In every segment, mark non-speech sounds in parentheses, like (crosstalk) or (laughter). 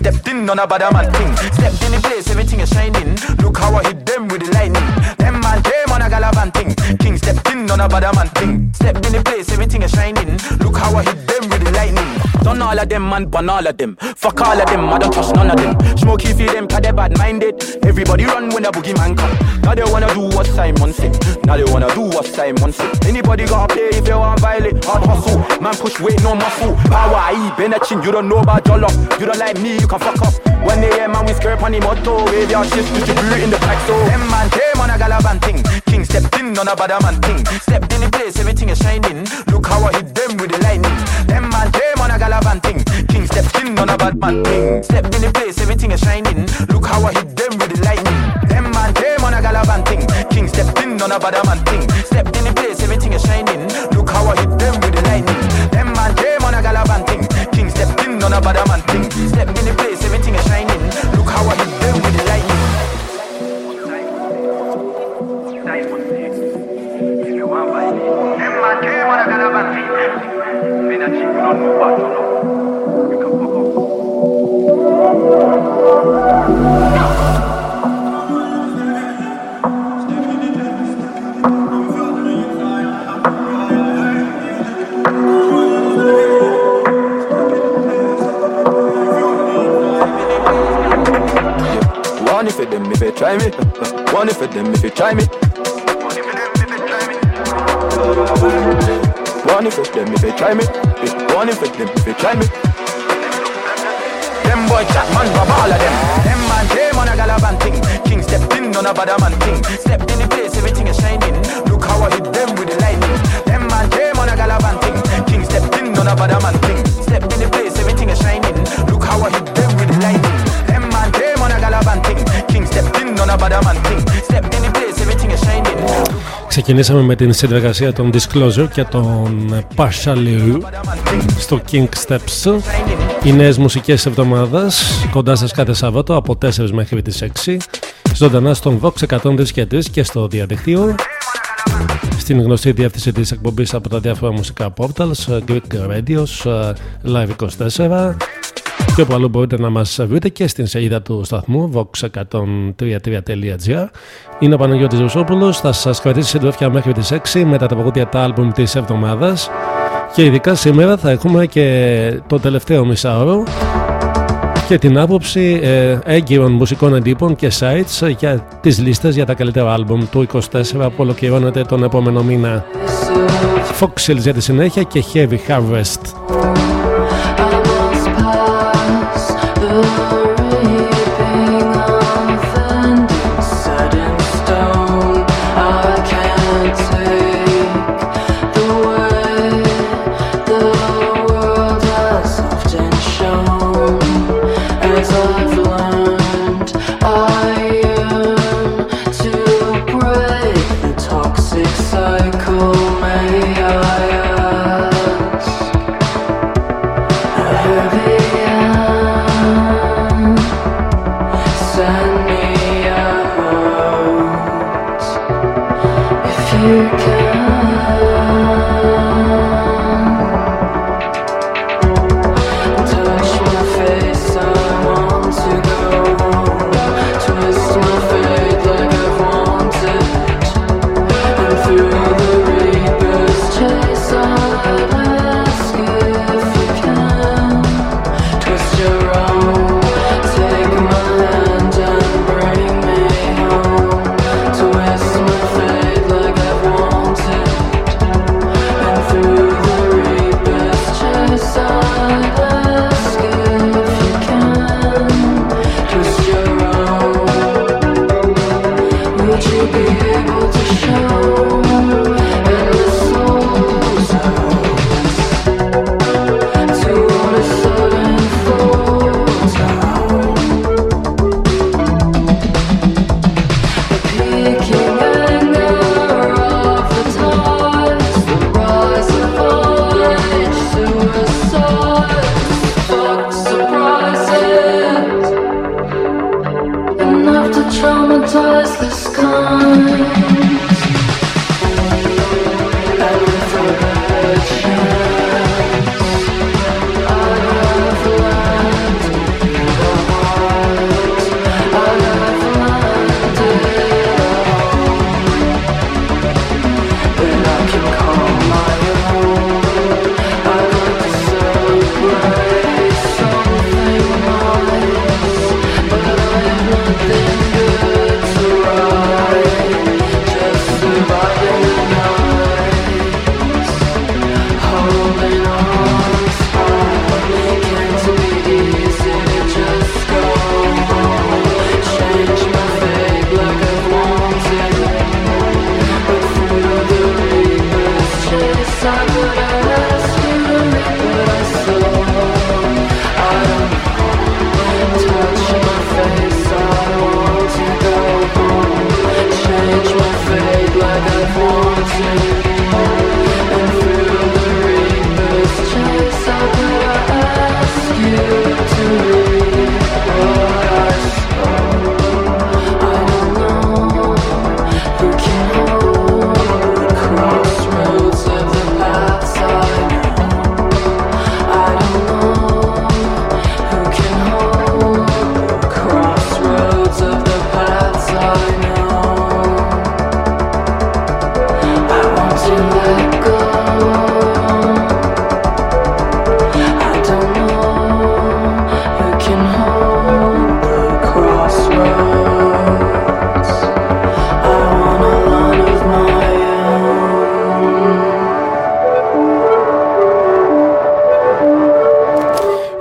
stepped in on a bad man thing. Stepped in the place, everything is shining. Look how I hit them with the lightning. Calaban thing. King stepped in on a bad man thing. Stepped in the place, everything is shining. Look how I hit them with the lightning all of them. Man, ban all of them. Fuck all of them, I don't trust none of them. Smokey feel them, cause they bad minded. Everybody run when the boogeyman come. Now they wanna do what Simon said. Now they wanna do what Simon said. Anybody gotta play if they want violate. Hard hustle, man push weight, no muscle. Power, I been a chin, you don't know about Jollof. You don't like me, you can fuck up. When they hear man, we skirt on the motto. Radio shit distribute in the pack, so them man came on a galavan thing. King stepped in on a bad man thing. Stepped in the place, everything is shining. Look how I hit them with the lightning. Them galavan thing. King stepped in on a bad man thing. Stepped in the place, everything is shining. Look how I hit them with the lightning. Them man came on a galavan thing. King stepped in on a bad man thing. Stepped in the place, everything is shining. Look how I hit them with the lightning. Them man came on a galavan thing. King stepped in on a bad man thing. Stepped in the place, everything is shining. Look how I hit them with the lightning. Man came on a galavan thing. Been a chick, you don't know them if you try me. One if it them if you try me. One if it them if you try me. One if it them if you try me. Them boy chat man rob all of them. Them man came on a galavan thing. King stepped in on a bad man thing. Stepped in the place, everything is shining. Look how I hit them with the lightning. Them man came on a galavan thing. King stepped in on a bad man thing. Stepped in the place, everything is shining. Ξεκινήσαμε με την συνεργασία των Disclosure και των Partial Liu στο King Steps. Οι νέες μουσικές εβδομάδας κοντά σας κάθε Σάββατο από 4 μέχρι τις 6 ζωντανά στον Vox 103 και 3 και στο διαδικτύο. Στην γνωστή διεύθυνση της εκπομπής από τα διάφορα μουσικά portals Greek Radios, Live 24 και όπου αλλού μπορείτε να μας βρείτε και στην σελίδα του σταθμού vox133.gr Είναι ο Παναγιώτης Ρουσόπουλος, θα σας κρατήσει συντροφιά μέχρι τις 6 με τα τραγούδια τα άλμπουμ της εβδομάδας και ειδικά σήμερα θα έχουμε και το τελευταίο μισάωρο και την άποψη ε, έγκυρων μουσικών εντύπων και sites για τις λίστες για τα καλύτερα άλμπουμ του 24 που ολοκληρώνεται τον επόμενο μήνα. Foxils για τη συνέχεια και Heavy Harvest.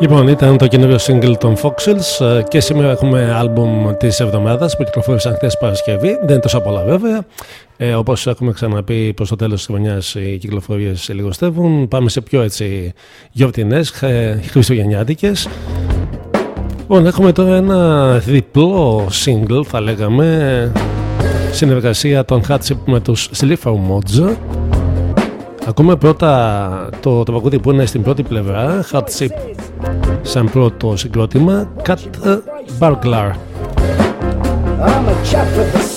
Λοιπόν, ήταν το καινούριο single των Foxels ε, και σήμερα έχουμε άλμπουμ της εβδομάδας που κυκλοφόρησαν χθες Παρασκευή. Δεν είναι τόσο πολλά βέβαια. Ε, έχουμε ξαναπεί προς το τέλος της χρονιάς, οι κυκλοφορίες λιγοστεύουν. Πάμε σε πιο έτσι γιορτινές, ε, χριστουγεννιάτικες. Λοιπόν, έχουμε τώρα ένα διπλό single θα λέγαμε συνεργασία των Hatship με τους Slifer Mods. Ακούμε πρώτα το, το που είναι στην πρώτη πλευρά, Hatship σαν πρώτο συγκρότημα Cat Burglar. I'm a chap with the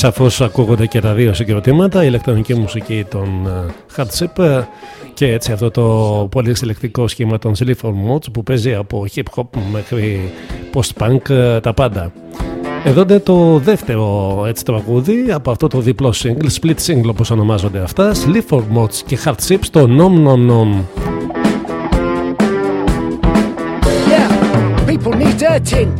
Στο τραγούδι σαφώς ακούγονται και τα δύο συγκροτήματα, η ηλεκτρονική μουσική των ε, Hardship ε, και έτσι αυτό το πολύ συλλεκτικό σχήμα των Sleaford Mods που παίζει από hip hop μέχρι post-punk ε, τα πάντα. Εδώ είναι το δεύτερο έτσι τραγούδι από αυτό το διπλό single, split single όπως ονομάζονται αυτά, Sleaford Mods και Hardship στο Nom Nom Nom. Yeah, people need dirting,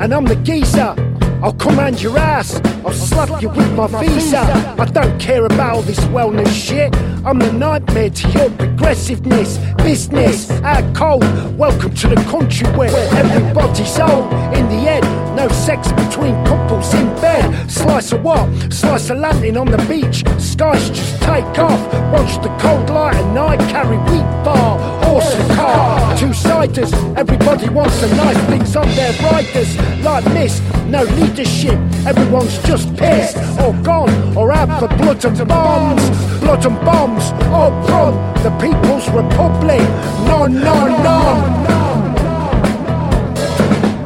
and I'm the geezer. I'll command your ass, I'll slap you with my visa. I don't care about all this wellness shit. I'm the nightmare to your progressiveness, business, out cold. Welcome to the country where everybody's old. In the end, no sex between couples in bed. Slice of what? Slice of lantern on the beach. Skies just take off. Watch the cold light at night. Carry wheat bar, horse and car. Two siders. Everybody wants the nice things on their riders. Like this, no leadership. Everyone's just pissed or gone or out for blood and bombs. Blood and bombs. Oh or from the People's Republic. No, no, no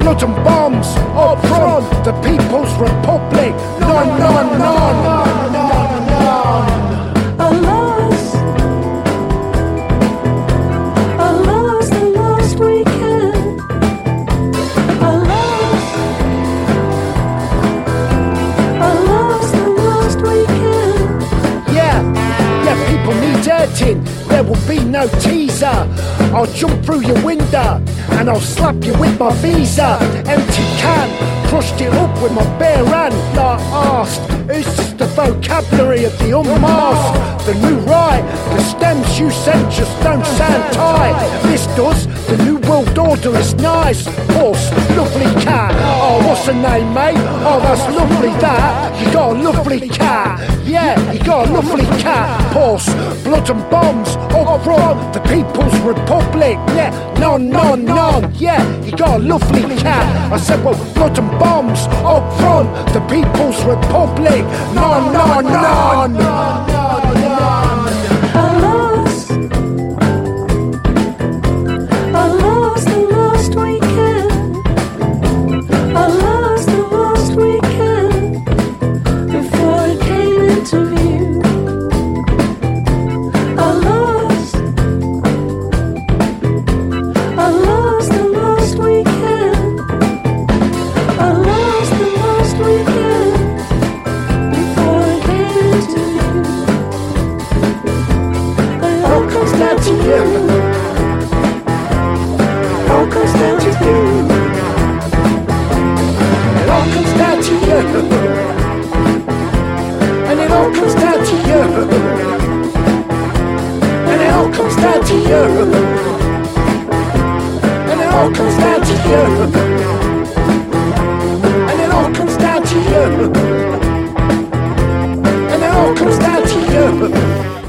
blood and bombs oh all from the People's Republic. No, no, no, Alas, will be no teaser. I'll jump through your window and I'll slap you with my visa. Empty can, crushed it up with my bare hand. Like asked, it's just the vocabulary of the unmasked. The new right, the stems you sent just don't sound tight. This does, the new world order is nice. Horse, lovely cat. Oh, what's the name, mate? Oh, that's lovely that. You got a lovely cat. Yeah, you got a lovely cat. Horse, blood and bombs. All from the People's Republic. Yeah, none, none, none. Yeah, you got a lovely cat. I said, well, blood and bombs. All from the People's Republic. None, none, none.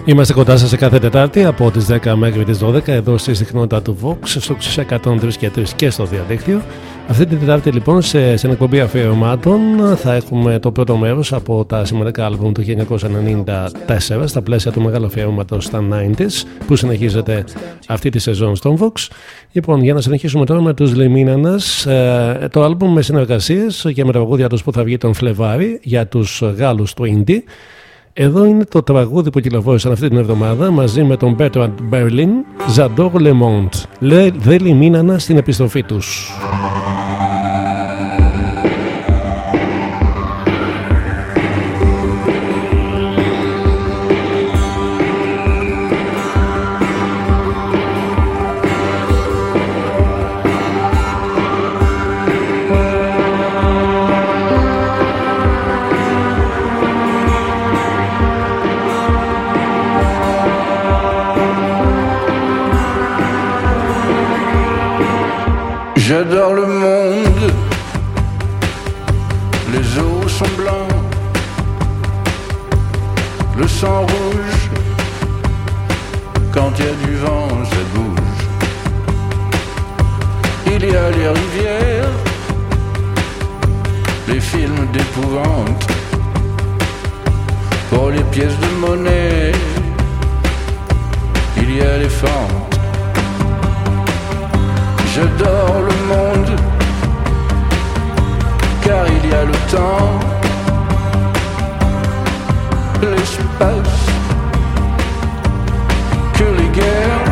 Είμαστε κοντά σας σε κάθε Τετάρτη από τις 10 μέχρι τις 12 εδώ στη συχνότητα του Vox στους 103 και 3 και στο διαδίκτυο. Αυτή την Τετάρτη λοιπόν σε, σε εκπομπή αφιερωμάτων θα έχουμε το πρώτο μέρος από τα σημαντικά άλμπουμ του 1994 στα πλαίσια του μεγάλου αφιερώματος στα 90s που συνεχίζεται αυτή τη σεζόν στον Vox. Λοιπόν, για να συνεχίσουμε τώρα με τους Λιμίνανας ε, το άλμπουμ με συνεργασίες και με τραγούδια τους που θα βγει τον Φλεβάρι για τους Γάλλους του Indie εδώ είναι το τραγούδι που κυκλοφόρησαν αυτή την εβδομάδα μαζί με τον Bertrand Berlin, J'adore le monde. Λε, δεν λιμίνανα στην επιστροφή τους. Pour les pièces de monnaie, il y a les fentes. J'adore le monde, car il y a le temps, l'espace, que les guerres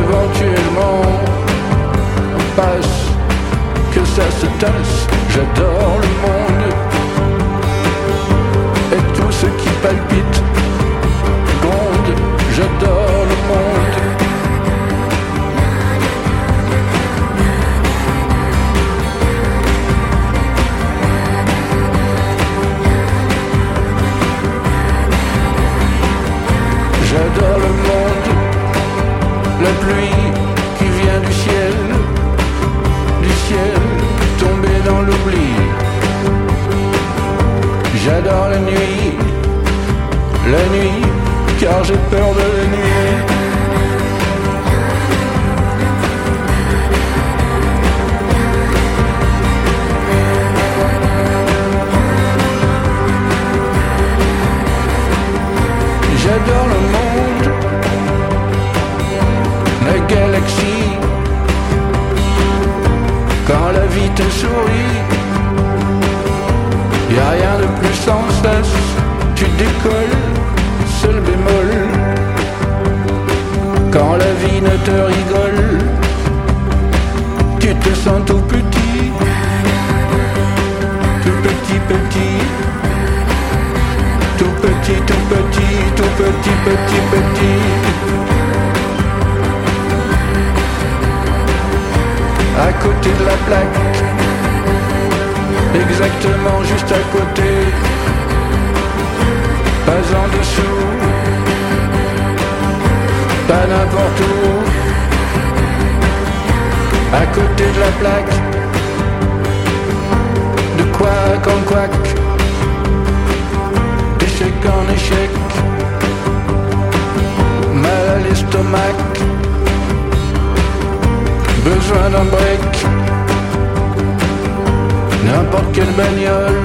éventuellement passent, que ça se tasse. J'adore le monde palpite, gronde. J'adore le monde. J'adore le monde, la pluie qui vient du ciel, du ciel tombé dans l'oubli. J'adore la nuit, la nuit, car j'ai peur de la nuit. J'adore le monde, la galaxie. Quand la vie te sourit, y a rien de plus sans cesse. Tu décolles, Quand la vie ne te rigole, tu te sens tout petit, tout petit petit. Tout petit, tout petit, tout petit, petit, petit. À côté de la plaque, exactement juste à côté, pas en dessous, pas n'importe où. À côté de la plaque, de quoi qu'en quoi d'échec en échec, mal à l'estomac, besoin d'un break, n'importe quelle bagnole,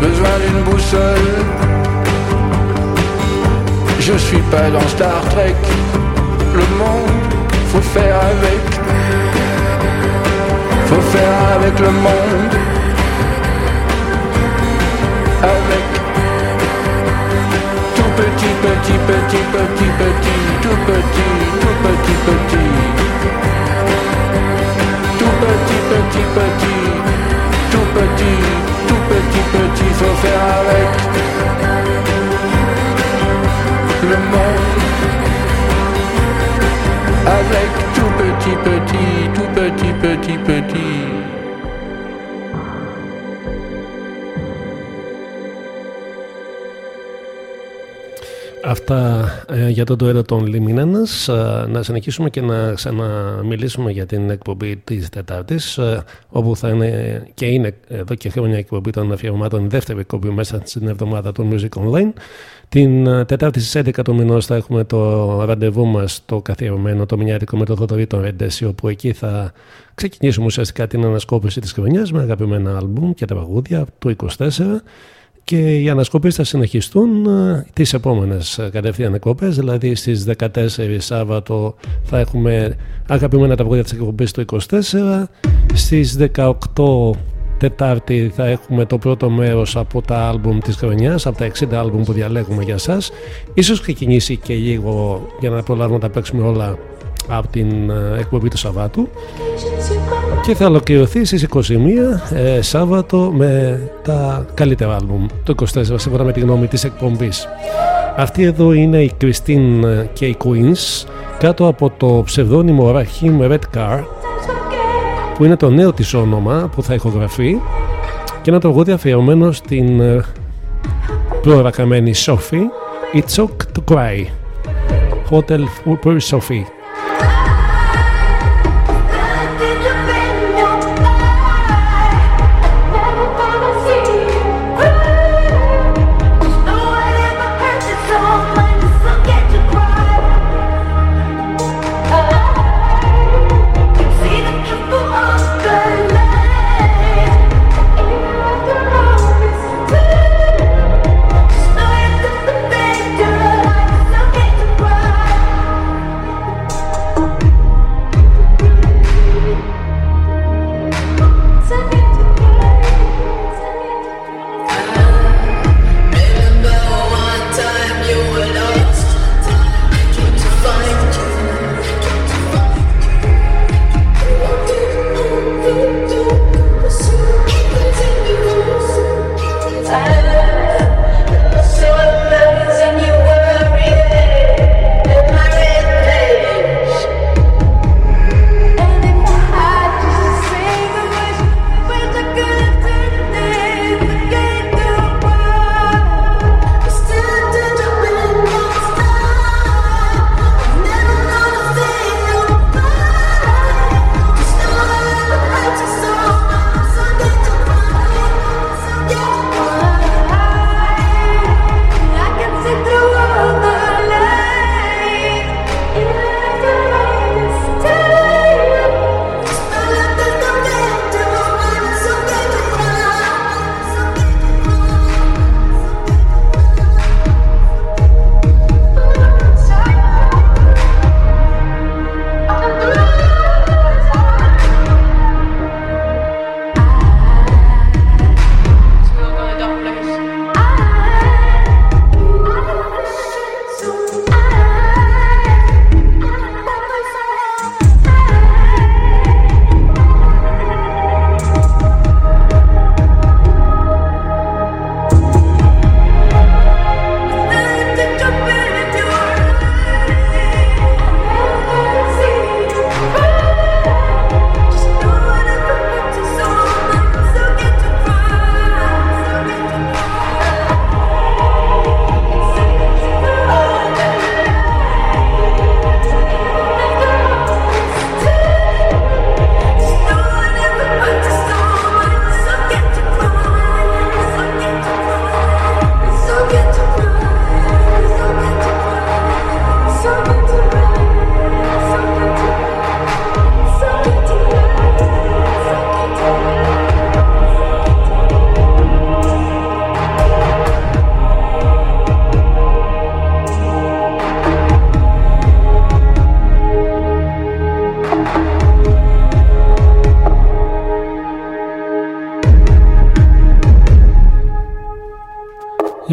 besoin d'une boussole. Je suis pas dans Star Trek, le monde, faut faire avec, faut faire avec le monde. Avec tout petit, petit, petit, petit, petit, tout petit, tout petit, petit, tout petit, petit, petit, tout petit, tout petit, petit, faut faire avec le monde, avec tout petit, petit, tout petit, petit, petit. Αυτά ε, για τον τουέρο των Λιμινένας. Ε, να συνεχίσουμε και να ξαναμιλήσουμε για την εκπομπή της Τετάρτης ε, όπου θα είναι και είναι εδώ και χρόνια εκπομπή των αφιερωμάτων η δεύτερη εκπομπή μέσα στην εβδομάδα του Music Online. Την Τετάρτη στις 11 του μηνός θα έχουμε το ραντεβού μας το καθιερωμένο το μηνιάτικο με το Θοδωρή των Ρεντέση όπου εκεί θα ξεκινήσουμε ουσιαστικά την ανασκόπηση της χρονιάς με αγαπημένα άλμπουμ και τα παγούδια του 24 και οι ανασκοπές θα συνεχιστούν ε, τις επόμενες ε, κατευθείαν εκπομπές, δηλαδή στις 14 Σάββατο θα έχουμε αγαπημένα τα βγόδια της εκπομπής το 24, στις 18 Τετάρτη θα έχουμε το πρώτο μέρος από τα άλμπουμ της χρονιάς, από τα 60 άλμπουμ που διαλέγουμε για σας. Ίσως ξεκινήσει και λίγο για να προλάβουμε να τα παίξουμε όλα από την ε, εκπομπή του Σαββάτου. Και θα ολοκληρωθεί στις 21 ε, Σάββατο με τα καλύτερα άλμπουμ το 24 σύμφωνα με τη γνώμη της εκπομπής. Αυτή εδώ είναι η Κριστίν και οι Queens κάτω από το ψευδόνυμο Rahim Redcar που είναι το νέο της όνομα που θα ηχογραφεί και ένα τραγούδι αφιερωμένο στην ε, προερακαμένη Sophie It's OK to Cry. Hotel for Sophie;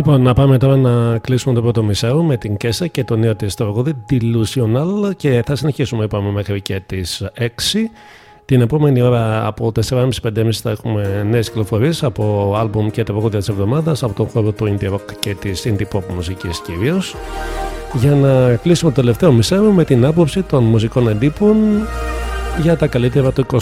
Λοιπόν, να πάμε τώρα να κλείσουμε το πρώτο μισάρο με την Κέσα και το νέο της τραγούδι Delusional και θα συνεχίσουμε είπαμε μέχρι και τις 6. Την επόμενη ώρα από 4.30-5.30 θα έχουμε νέες κυκλοφορίες από άλμπουμ και τραγούδια της εβδομάδας από τον χώρο του indie rock και της indie pop μουσικής κυρίως για να κλείσουμε το τελευταίο μισάρο με την άποψη των μουσικών εντύπων για τα καλύτερα του 24.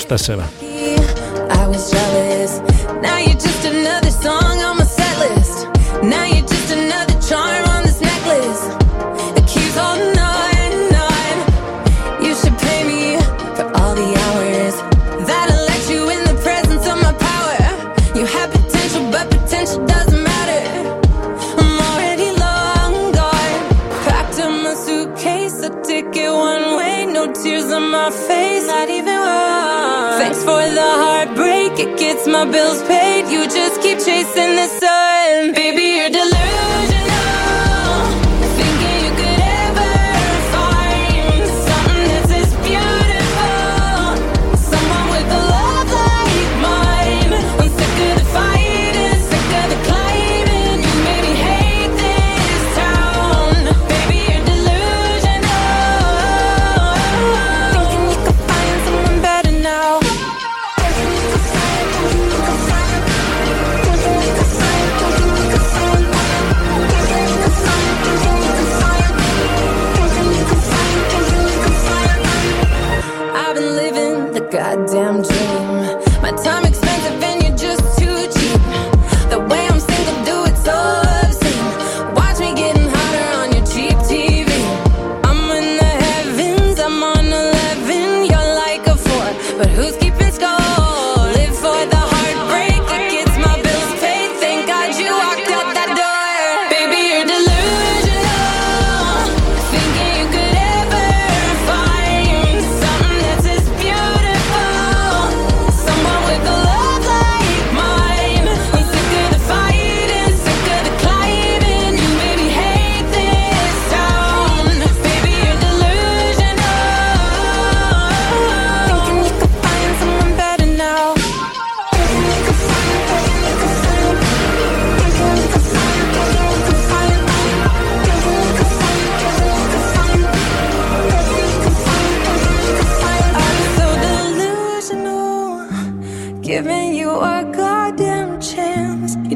It gets my bills paid. You just keep chasing the sun. Baby, you're deluded.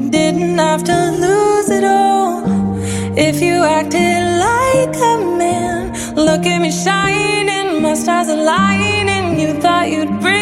didn't have to lose it all. If you acted like a man, look at me shining, my stars aligning. You thought you'd bring.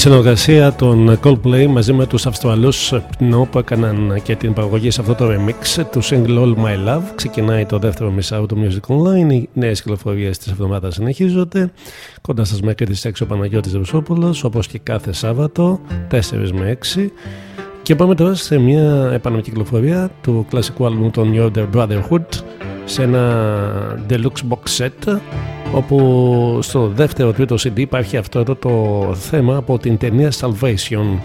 Συνεργασία των Coldplay μαζί με τους Αυστραλούς Pno που έκαναν και την παραγωγή σε αυτό το remix του single All My Love. Ξεκινάει το δεύτερο μισάου του Music Online. Οι νέες κυκλοφορίες της εβδομάδας συνεχίζονται. Κοντά σας μέχρι τις 6 ο Παναγιώτης Ρουσόπουλος όπως και κάθε Σάββατο 4 με 6 και πάμε τώρα σε μια επανακυκλοφορία του κλασικού άλμου των New Order Brotherhood σε ένα deluxe box set όπου στο δεύτερο τρίτο CD υπάρχει αυτό εδώ το θέμα από την ταινία Salvation.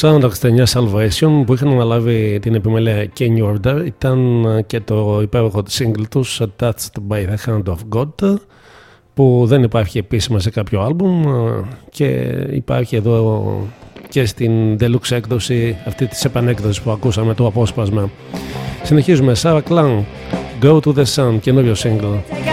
Soundtrack της ταινίας Salvation που είχαν αναλάβει την επιμέλεια Kenny Order ήταν και το υπέροχο single τους Touched by the Hand of God που δεν υπάρχει επίσημα σε κάποιο άλμπουμ ε, και υπάρχει εδώ και στην deluxe έκδοση αυτή της επανέκδοσης που ακούσαμε το απόσπασμα. Συνεχίζουμε Sarah Clan Go to the Sun καινούριο single.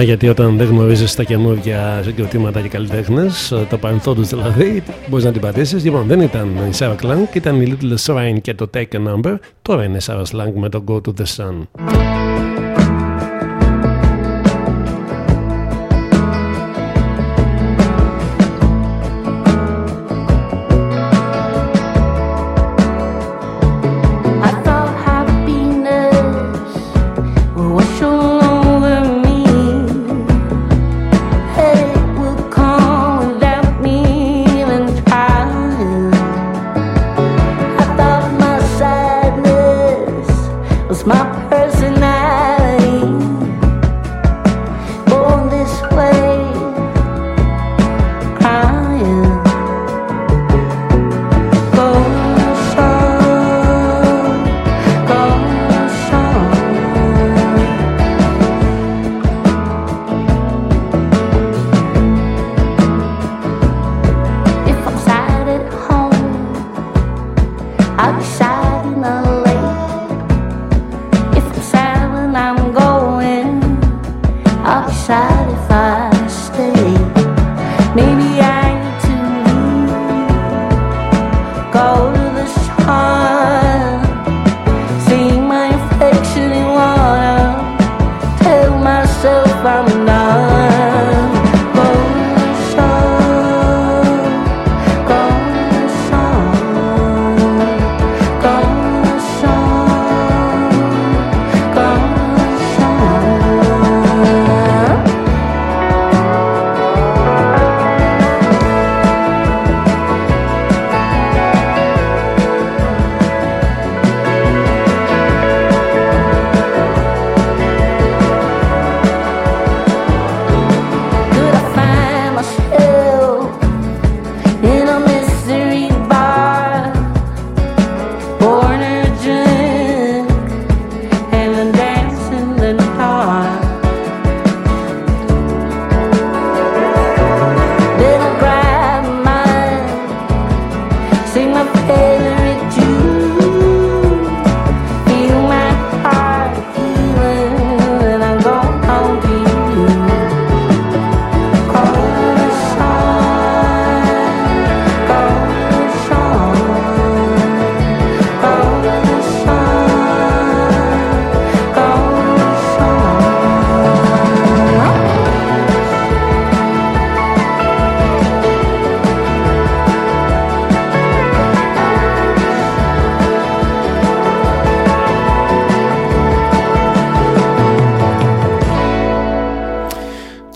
Να γιατί όταν δεν γνωρίζεις τα καινούργια συγκροτήματα και καλλιτέχνες, το παρελθόν τους δηλαδή, μπορείς να την πατήσεις. Λοιπόν, δεν ήταν η Sarah Clank, ήταν η Little Shrine και το Take a Number. Τώρα είναι η Sarah Slang με το Go to the Sun.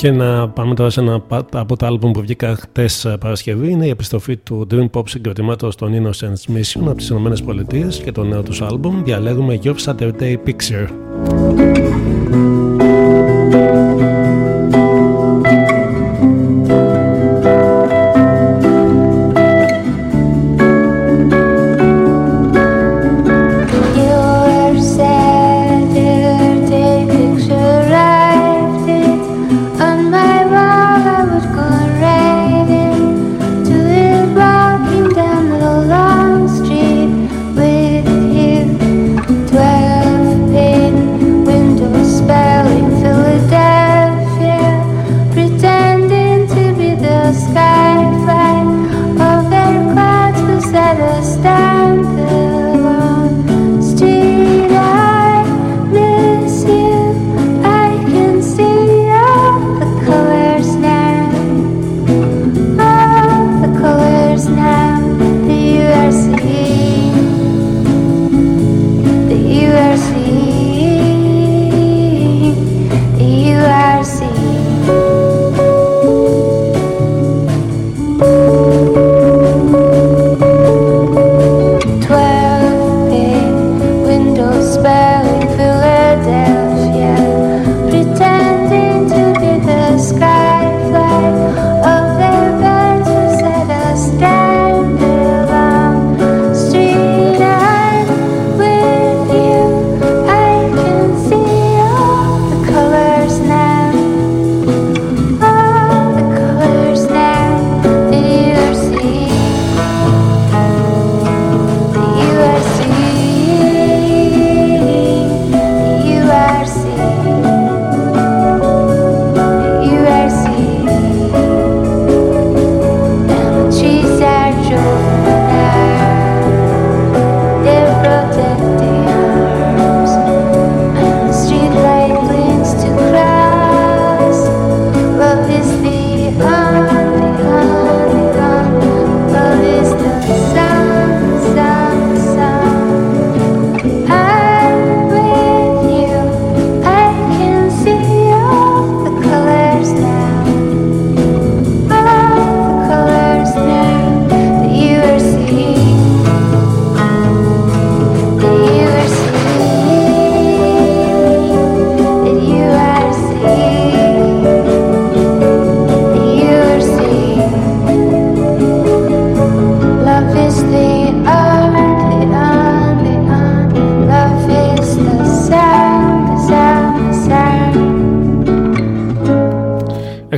Και να πάμε τώρα σε ένα πα- από τα άλμπουμ που βγήκα χτες Παρασκευή. Είναι η επιστροφή του Dream Pop συγκροτήματος των Innocence Mission από τις ΗΠΑ και το νέο τους άλμπουμ. Διαλέγουμε Your Saturday Picture.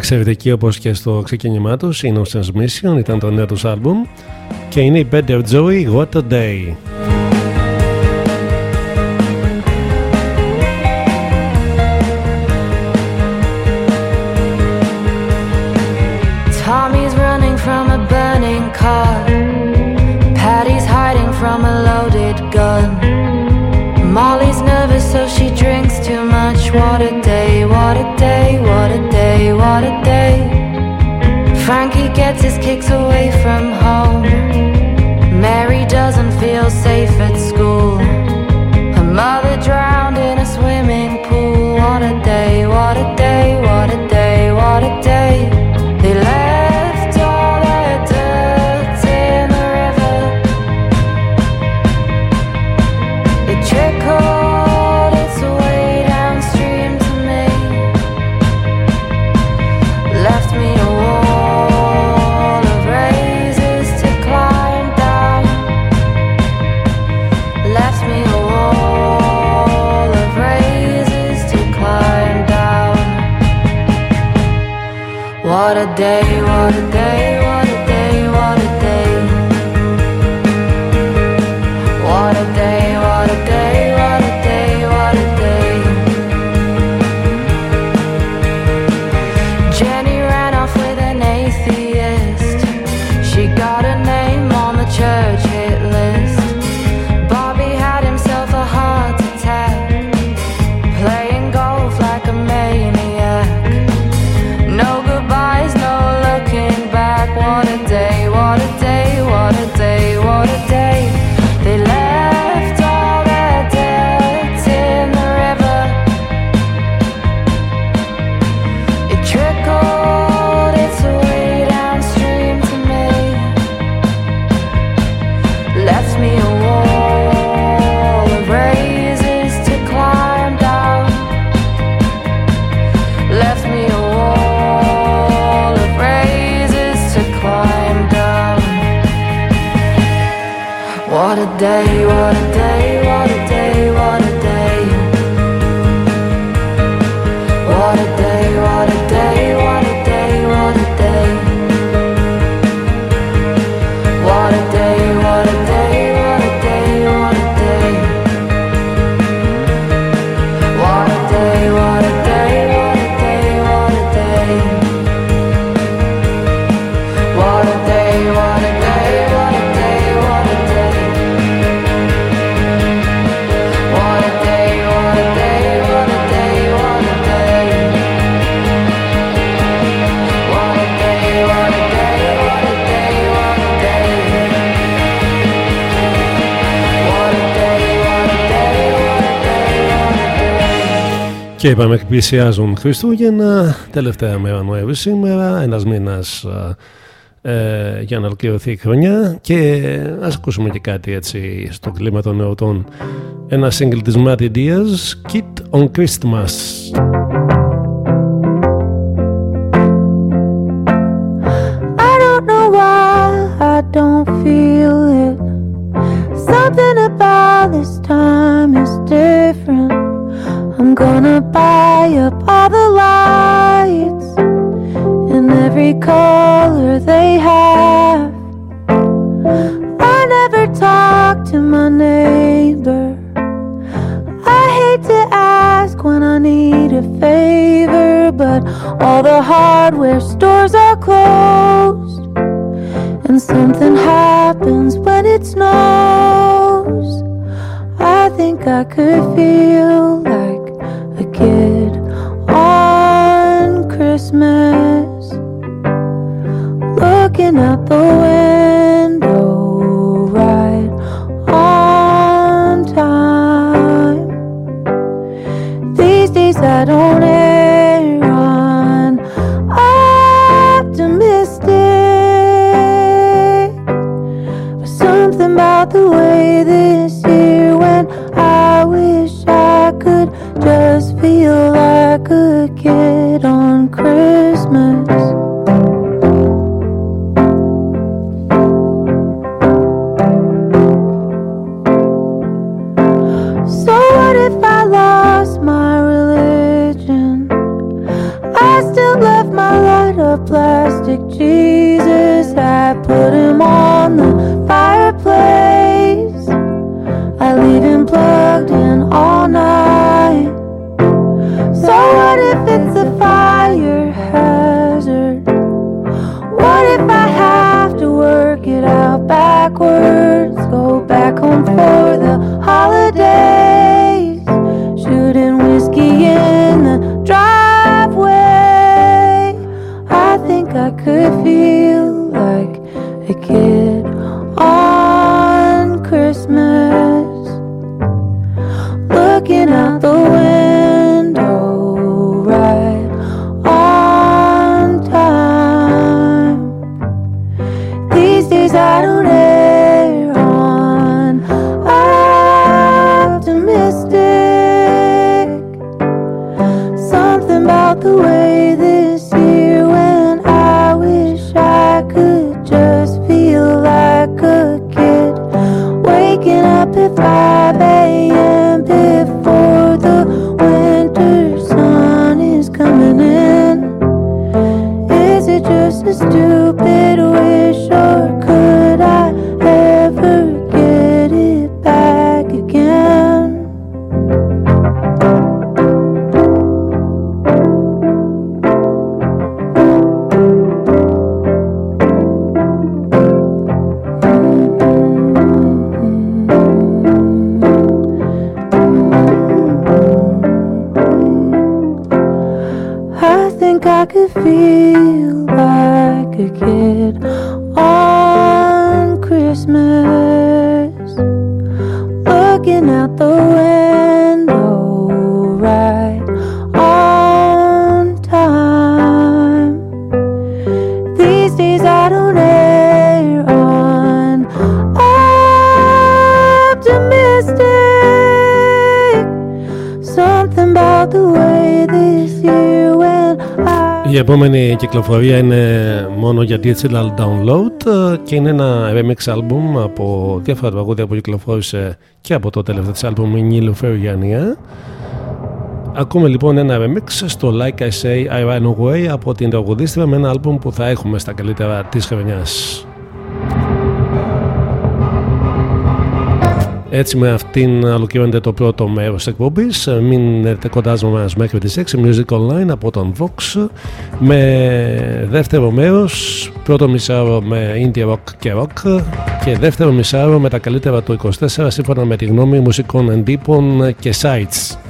εξαιρετική όπως και στο ξεκίνημά τους, είναι ο Transmission, ήταν το νέο τους άλμπουμ και είναι η Better Joy, What a Day. day, what a day. Και είπαμε πλησιάζουν Χριστούγεννα, τελευταία μέρα Νοέμβρη σήμερα, Ένας μήνας ε, για να ολοκληρωθεί η χρονιά και ας ακούσουμε και κάτι έτσι στο κλίμα των ερωτών. Ένα σύγκλι της Μάτι Diaz, Kit on Christmas. gonna buy up all the lights in every color they have. I never talk to my neighbor. I hate to ask when I need a favor, but all the hardware stores are closed. And something happens when it snows. I think I could feel like kid on Christmas, looking out the window, right on time. These days I don't. again. I could feel like a kid κυκλοφορία είναι μόνο για digital download ε, και είναι ένα remix album από διάφορα τραγούδια που κυκλοφόρησε και από το τελευταίο της album η Νίλου Φερουγιανία. Ακούμε λοιπόν ένα remix στο Like I Say I Ran Away από την τραγουδίστρια με ένα album που θα έχουμε στα καλύτερα της χρονιάς. Έτσι με αυτήν ολοκληρώνεται το πρώτο μέρος της εκπομπής. Μείνετε κοντά μας μέχρι τις 6 Music Online από τον Vox με δεύτερο μέρος, πρώτο μισάρο με indie rock και rock και δεύτερο μισάρο με τα καλύτερα του 24 σύμφωνα με τη γνώμη μουσικών εντύπων και sites.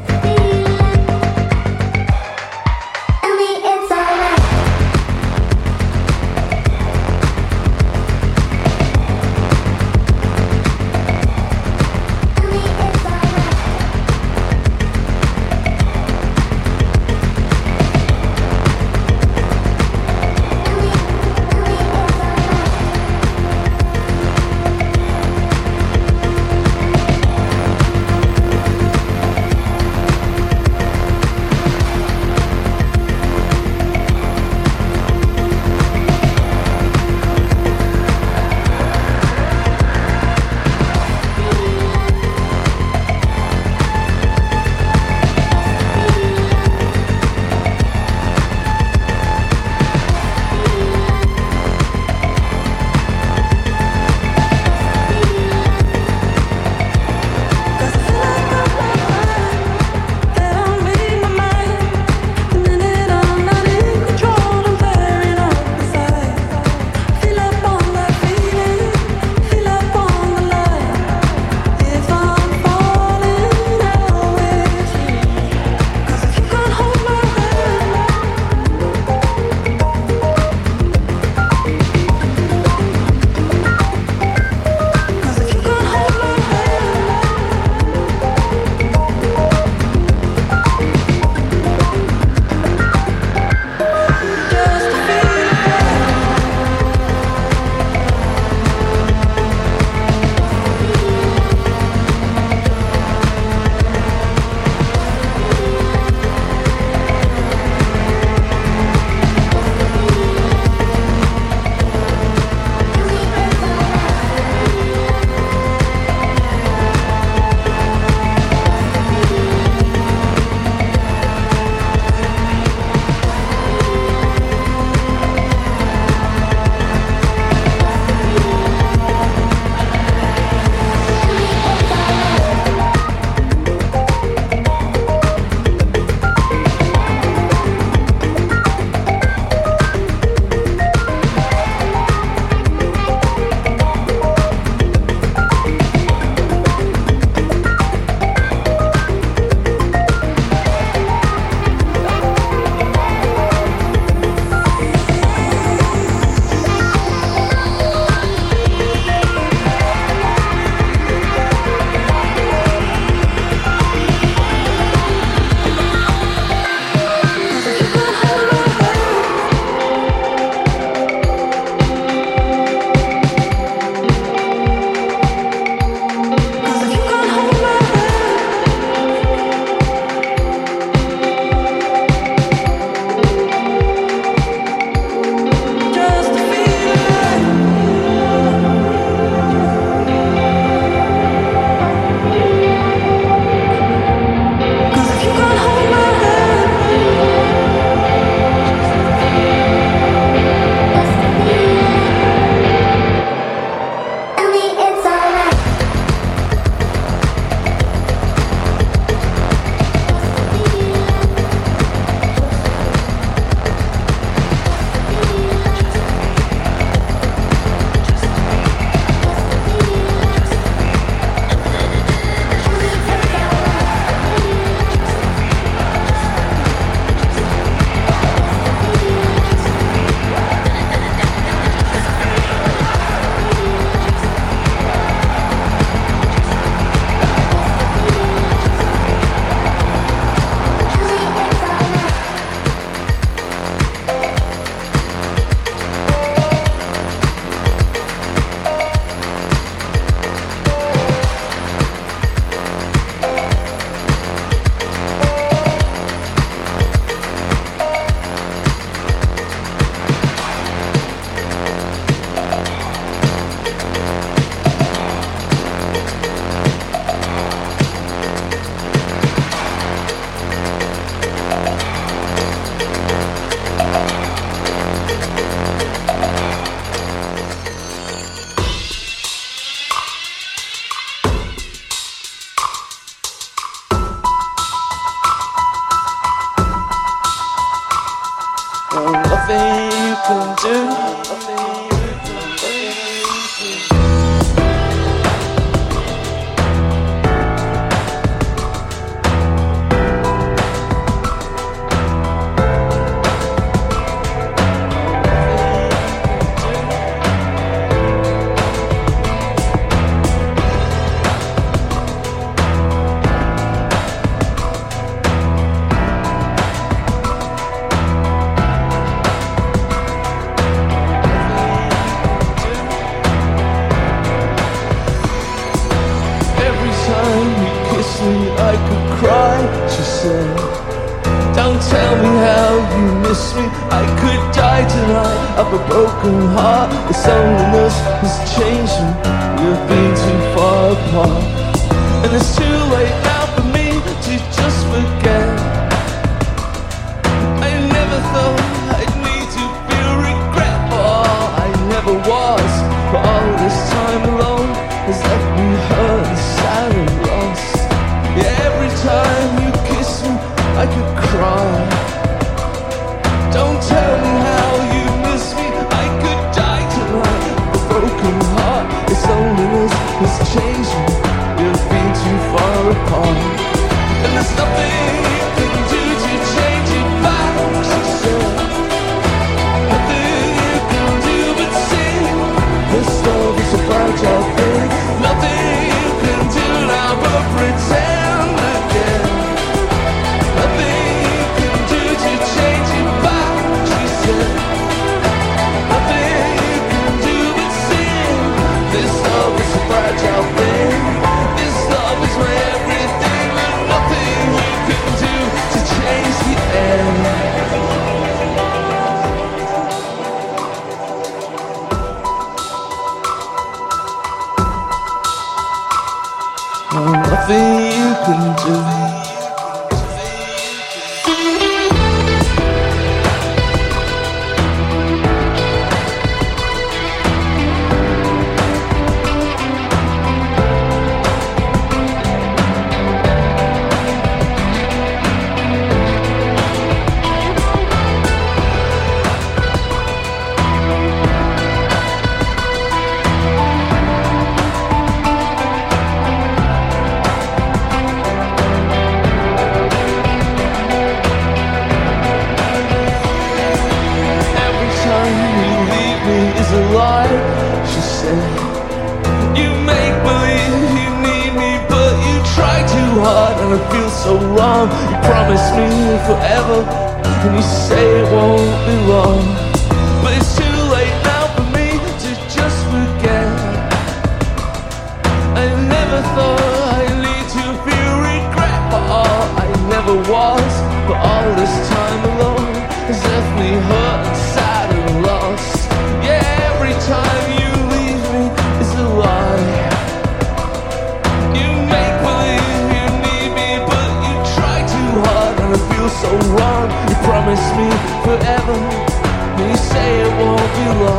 You make believe you need me, but you try too hard and I feel so wrong. You promise me forever, and you say it won't be long, but it's forever. You say it won't be long.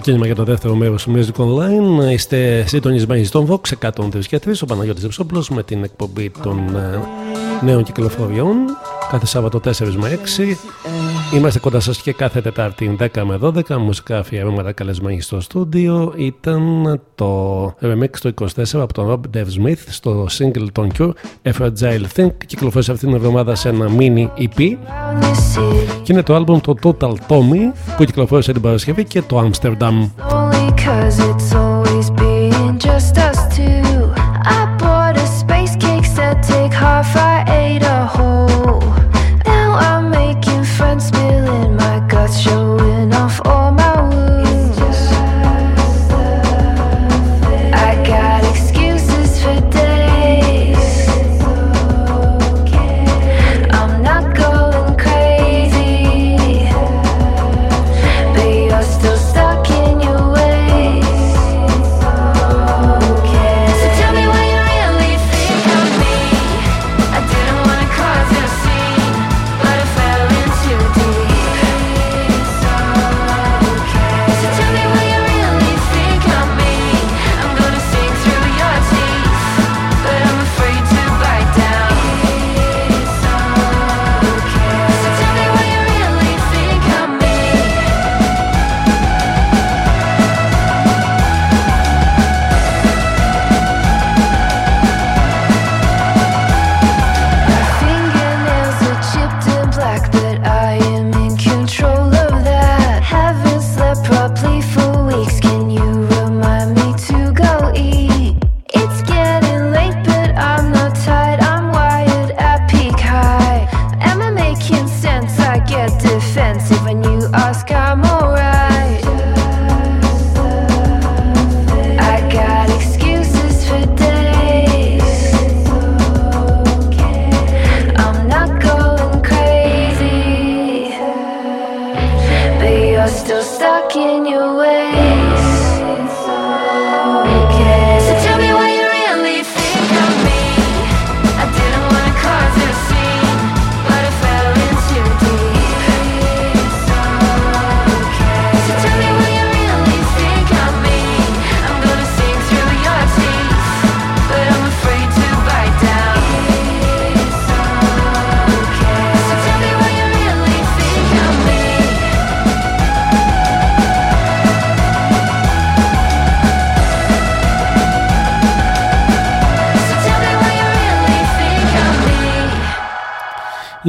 ξεκίνημα για το δεύτερο μέρος του Music Online. Είστε συντονισμένοι στον Vox 103 και 3, ο Παναγιώτης Δευσόπλο, με την εκπομπή των ε, νέων κυκλοφοριών κάθε Σάββατο 4 με 6. Είμαστε κοντά σας και κάθε Τετάρτη 10 με 12 μουσικά αφιερώματα καλεσμένοι στο στούντιο. Ήταν το remix του 24 από τον Rob Dev Smith στο Singleton Cure A Fragile Think. Κυκλοφόρησε αυτήν την εβδομάδα σε ένα mini EP και είναι το album το Total Tommy που κυκλοφόρησε την Παρασκευή και το Amsterdam.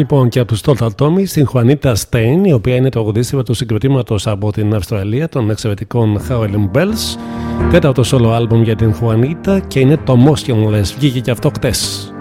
Λοιπόν, και από τους Total Tommy στην Χουανίτα Στέιν, η οποία είναι το τραγουδίστρια του συγκροτήματος από την Αυστραλία των εξαιρετικών Howling Bells. Τέταρτο solo album για την Χουανίτα και είναι το Motionless. Βγήκε και αυτό χτες.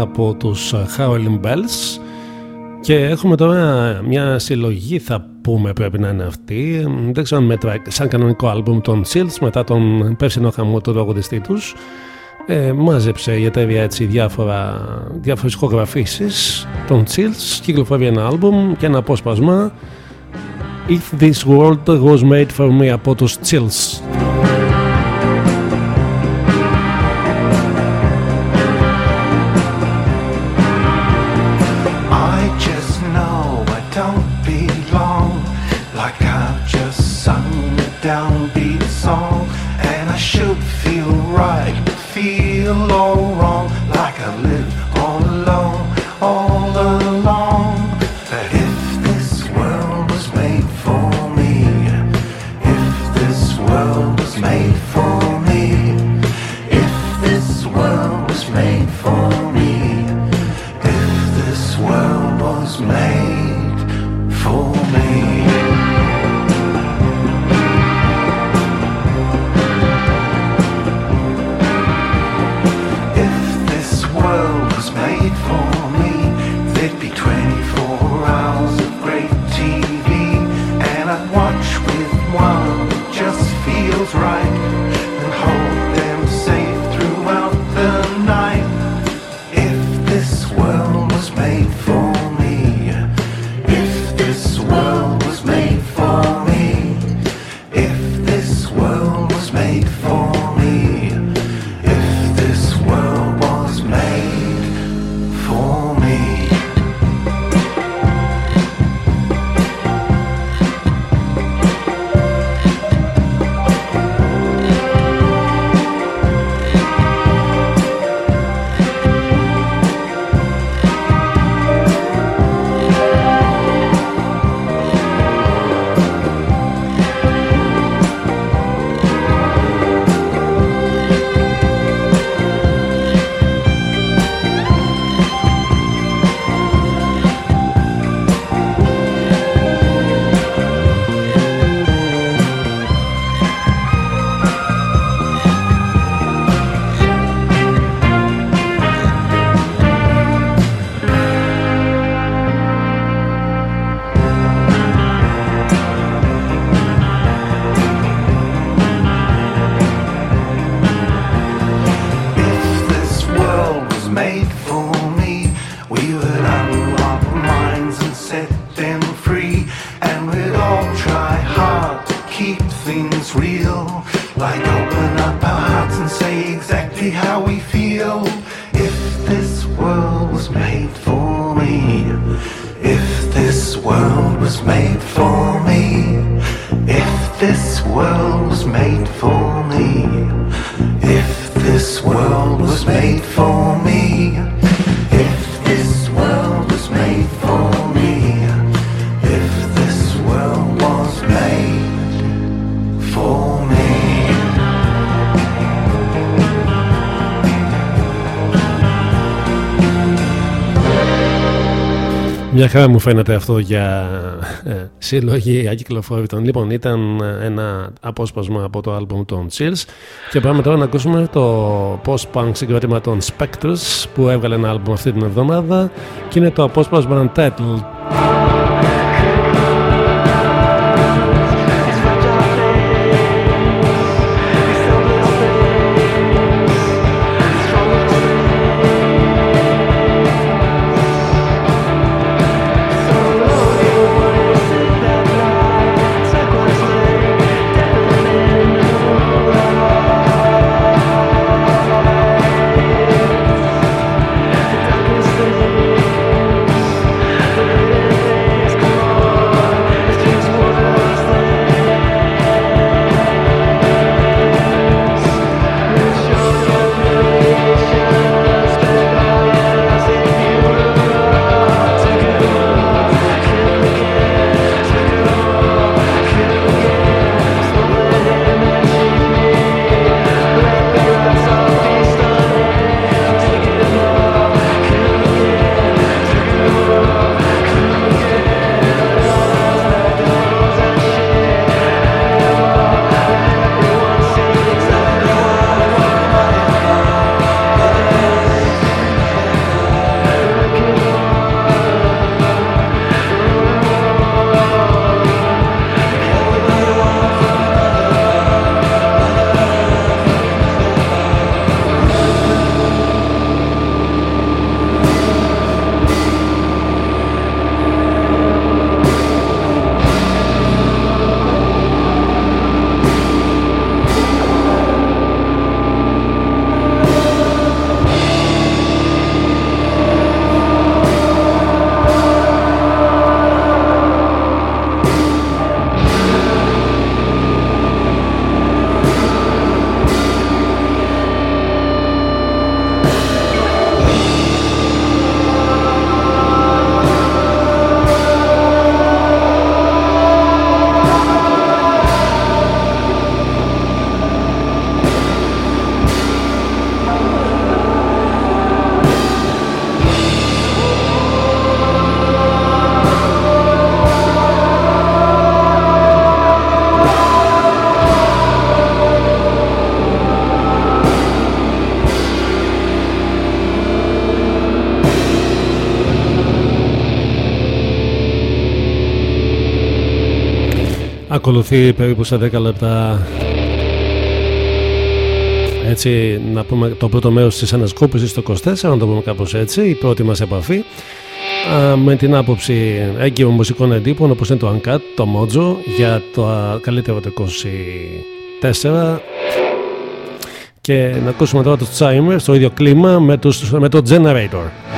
Από τους Howling Bells. Και έχουμε τώρα μια συλλογή θα πούμε πρέπει να είναι αυτή. Δεν ξέρω αν μέτρα σαν κανονικό άλμπουμ των Shields μετά τον πέρσινο χαμό του ρογοντιστή τους. Ε, μάζεψε η εταιρεία έτσι διάφορα, διάφορες ηχογραφήσεις των Shields κυκλοφορεί ένα άλμπουμ και ένα απόσπασμα. If This World Was Made For Me από τους Chills. Χαρά μου φαίνεται αυτό για ε, συλλογή ακυκλοφόρητων. Λοιπόν, ήταν ένα απόσπασμα από το άλμπουμ των Cheers και πάμε τώρα να ακούσουμε το post-punk συγκρότημα των Spectres που έβγαλε ένα άλμπουμ αυτή την εβδομάδα και είναι το απόσπασμα Untitled. Ακολουθεί περίπου σε 10 λεπτά. Έτσι να πούμε το πρώτο μέρος της ανασκόπησης στο 24 να το πούμε κάπως έτσι η πρώτη μας επαφή. Α, με την άποψη έγκυων μουσικών εντύπων όπως είναι το Uncut, το Mojo για το καλύτερο το 24 και να ακούσουμε τώρα το Chimer στο ίδιο κλίμα με, τους, με το Generator.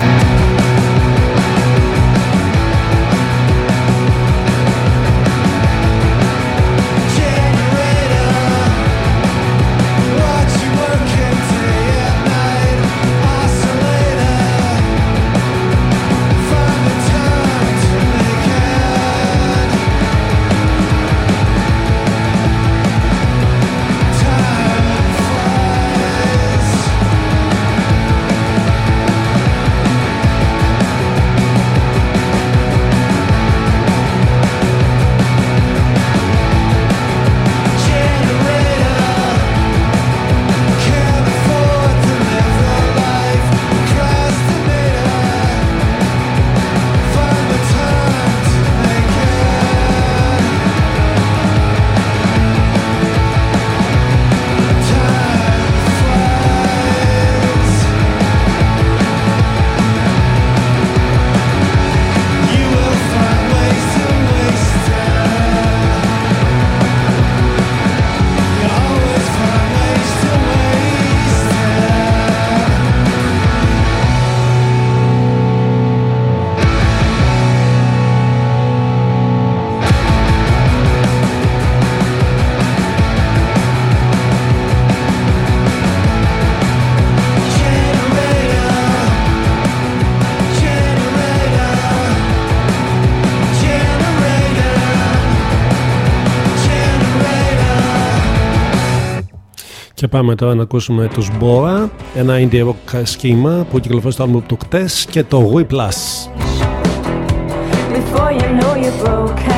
πάμε τώρα να ακούσουμε τους Bora, ένα indie rock σχήμα που κυκλοφόρησε το άλμπουμ του κτές και το We Plus. Before you know you're broken.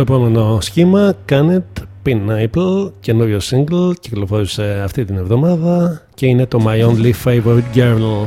στο επόμενο σχήμα Canet Pinnacle, καινούριο single, κυκλοφόρησε αυτή την εβδομάδα και είναι το My Only Favorite Girl.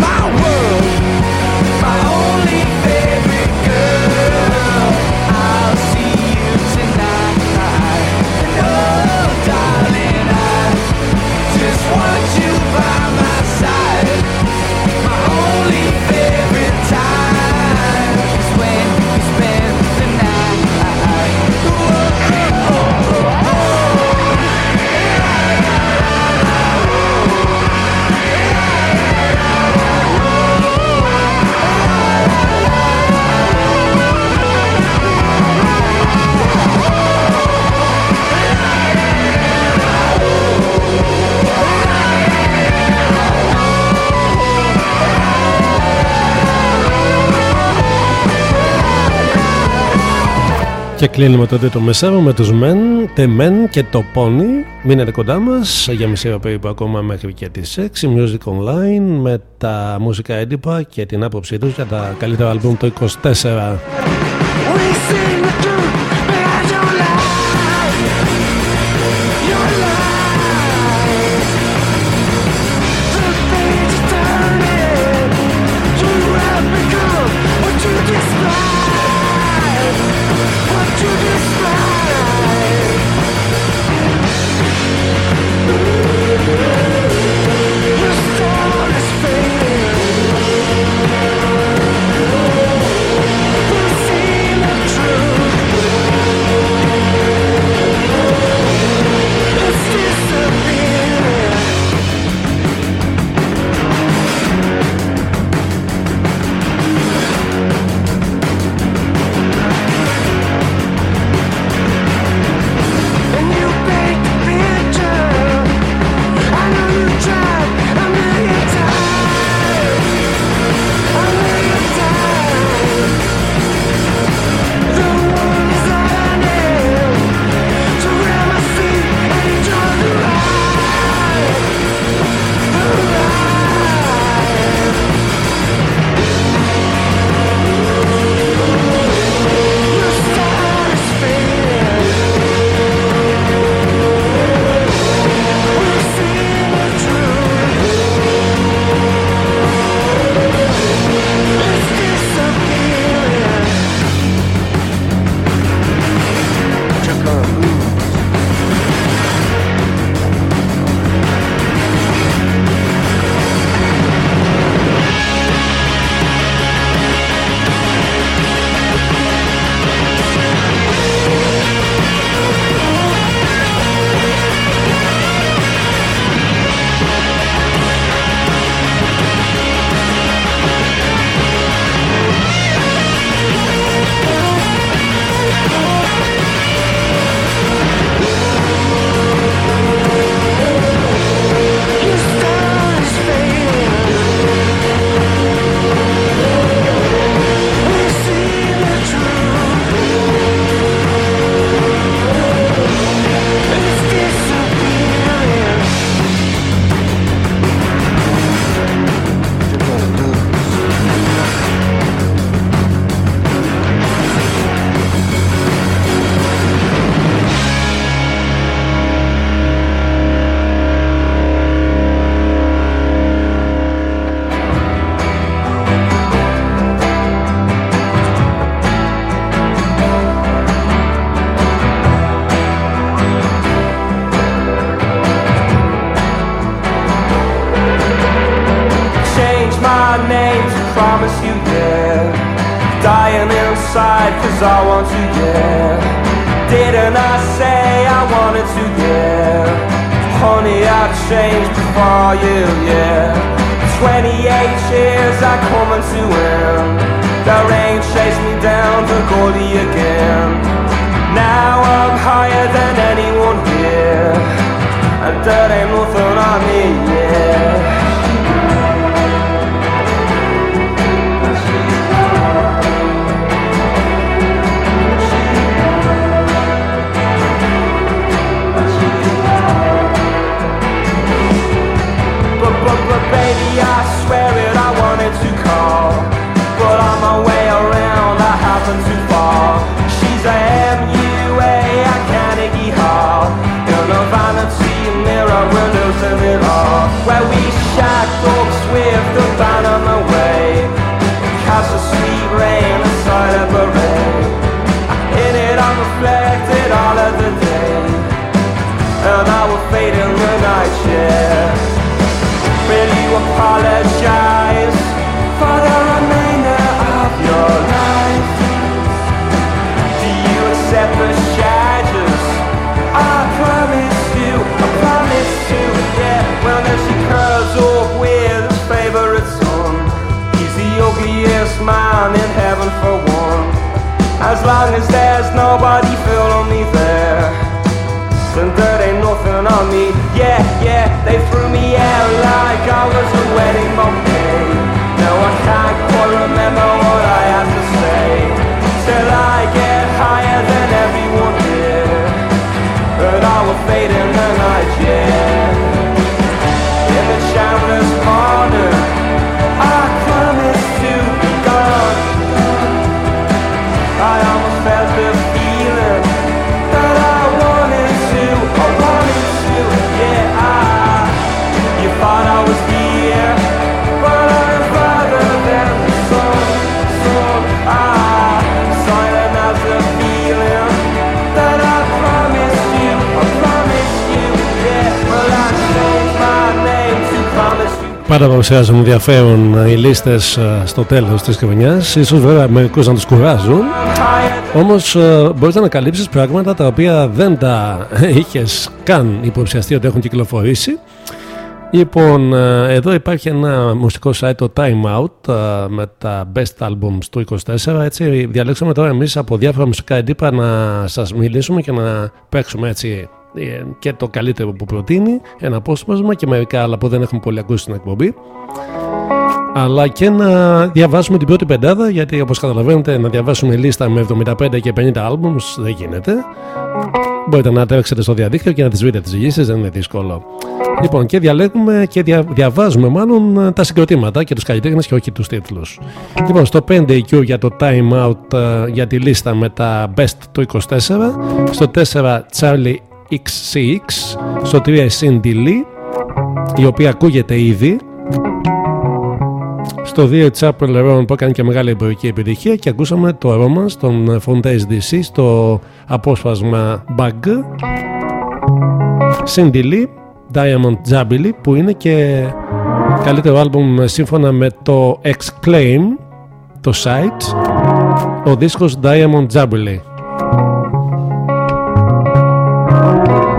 my world. Και κλείνουμε το τρίτο μεσάρο με τους Men, The Men και το Pony. Μείνετε κοντά μας για μισή ώρα περίπου ακόμα μέχρι και τις 6. Music Online με τα μουσικά έντυπα και την άποψή τους για τα καλύτερα άλμπουμ το 24. Παρουσιάζουν ενδιαφέρον οι λίστες στο τέλος της χρονιάς. σω βέβαια μερικούς να τους κουράζουν. Όμως μπορείς να ανακαλύψεις πράγματα τα οποία δεν τα (laughs) είχες καν υποψιαστεί ότι έχουν κυκλοφορήσει. Λοιπόν, εδώ υπάρχει ένα μουσικό site, το Time Out, με τα best albums του 24. Έτσι, διαλέξαμε τώρα εμείς από διάφορα μουσικά εντύπα να σας μιλήσουμε και να παίξουμε έτσι ε, και το καλύτερο που προτείνει, ένα απόσπασμα και μερικά άλλα που δεν έχουμε πολύ ακούσει στην εκπομπή. Αλλά και να διαβάσουμε την πρώτη πεντάδα, γιατί όπως καταλαβαίνετε να διαβάσουμε λίστα με 75 και 50 albums δεν γίνεται. Μπορείτε να τρέξετε στο διαδίκτυο και να τις βρείτε τις λύσεις, δεν είναι δύσκολο. Λοιπόν, και διαλέγουμε και δια, διαβάζουμε μάλλον τα συγκροτήματα και τους καλλιτέχνες και όχι τους τίτλους. Λοιπόν, στο 5 EQ για το Time Out ε, για τη λίστα με τα Best του 24. Στο 4 Charlie XCX στο 3 Cindy Lee η οποία ακούγεται ήδη στο 2 Chapel Leron που έκανε και μεγάλη εμπορική επιτυχία και ακούσαμε το αρώμα στον Fontaine DC στο απόσπασμα Bug. Cindy Lee Diamond Jubilee που είναι και καλύτερο άλμπουμ σύμφωνα με το Exclaim το site. Ο δίσκος Diamond Jubilee Thank you.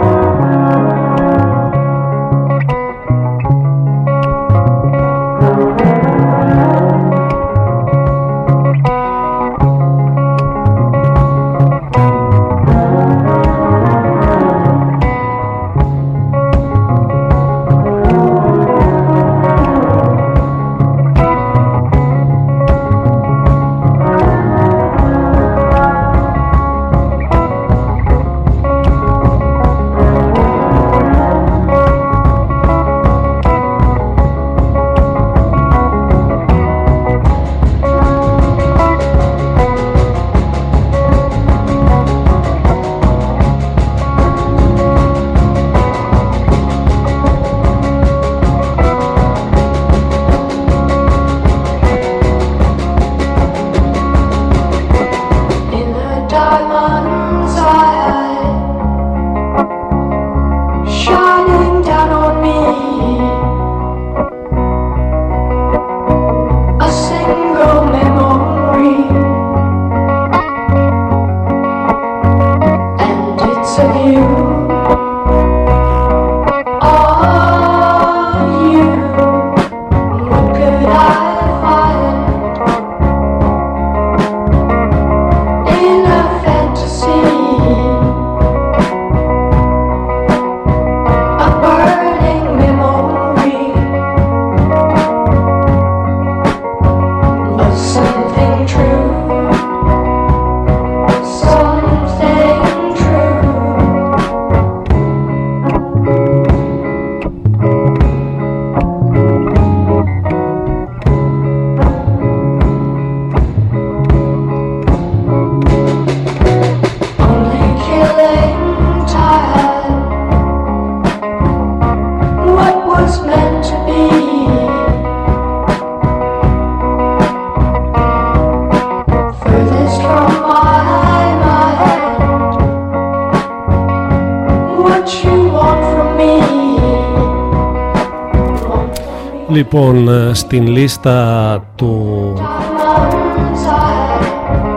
Λοιπόν, ε, στην λίστα του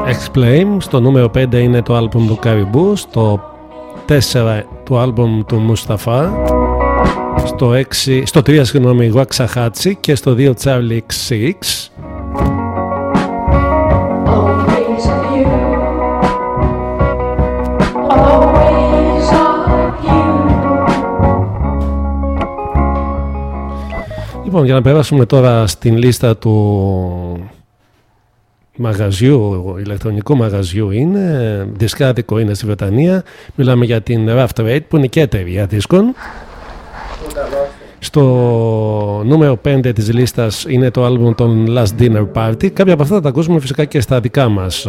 Explain, στο νούμερο 5 είναι το άλμπουμ του Caribou, στο 4 το άλμπουμ του Mustafa, στο, 6, στο 3 συγγνώμη Waxahachie και στο 2 Charlie X6. Λοιπόν, για να περάσουμε τώρα στην λίστα του μαγαζιού, ηλεκτρονικού μαγαζιού είναι, δισκάδικο είναι στη Βρετανία. Μιλάμε για την Rough Trade που είναι και εταιρεία δίσκων. Στο νούμερο 5 της λίστας είναι το άλμπουμ των Last Dinner Party. Κάποια από αυτά θα τα ακούσουμε φυσικά και στα δικά μας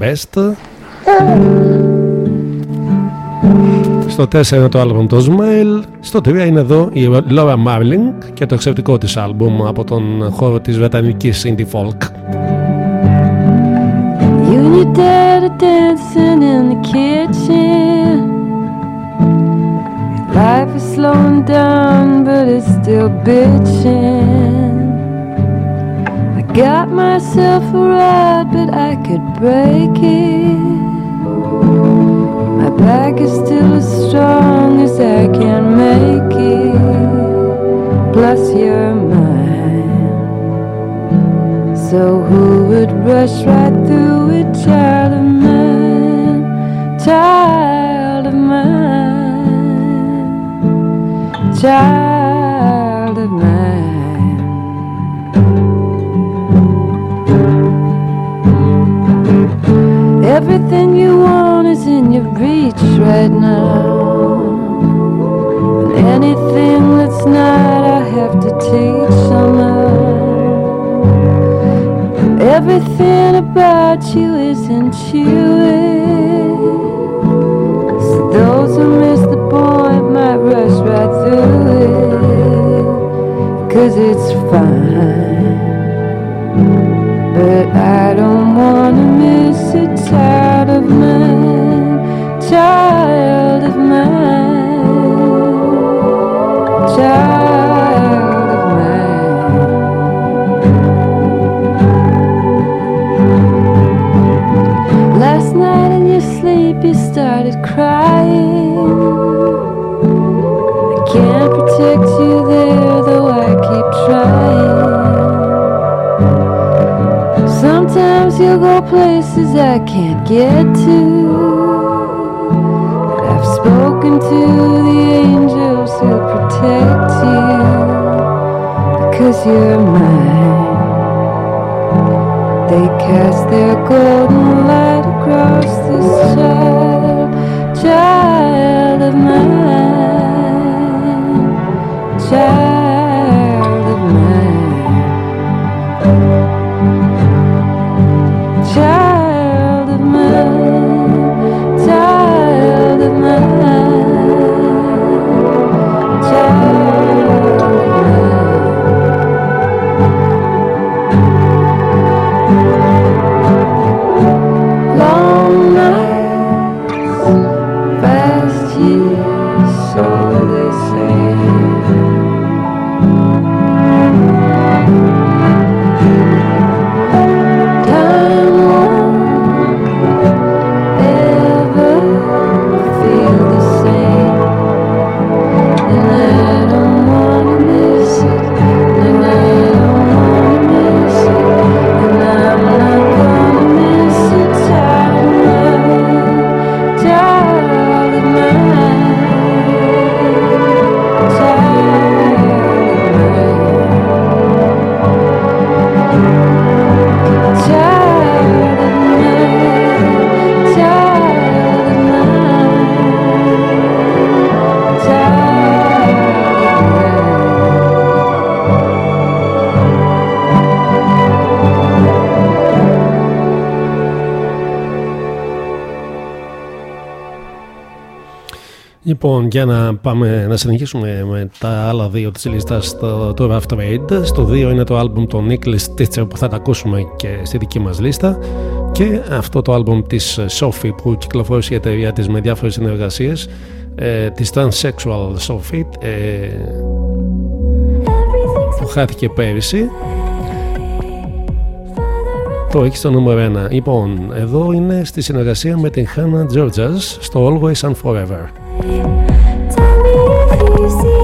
best. Στο 4 είναι το άλμπουμ το Smile. Στο 3 είναι εδώ η Laura Marling και το εξαιρετικό της άλμπουμ από τον χώρο της βρετανικής indie folk. You and your dad are dancing in the kitchen. Life is slowing down, but it's still bitching. I got myself a ride, but I could break it. Back is still as strong as I can make it. Plus, you're mine. So, who would rush right through it, child of mine? Child of mine child of mine. Everything you want in your reach right now. And anything that's not, I have to teach somehow. Everything about you is intuitive. So those who miss the point might rush right through it. Cause it's fine. But I don't wanna miss a child of mine, child of mine, child of mine. Last night in your sleep you started crying. I can't protect you there, though I keep trying. Sometimes you'll go places I can't get to. To the angels who protect you because you're mine. They cast their golden Λοιπόν, για να πάμε να συνεχίσουμε με τα άλλα δύο της λίστας στο Tour of Trade. Στο 2 είναι το άλμπουμ των Nicholas Teacher που θα τα ακούσουμε και στη δική μας λίστα και αυτό το άλμπουμ της Sophie που κυκλοφόρησε η εταιρεία της με διάφορες συνεργασίες ε, της Transsexual Sophie ε, που χάθηκε πέρυσι το έχει στο νούμερο 1. Λοιπόν, εδώ είναι στη συνεργασία με την Hannah Georges στο Always and Forever. Tell me if you see.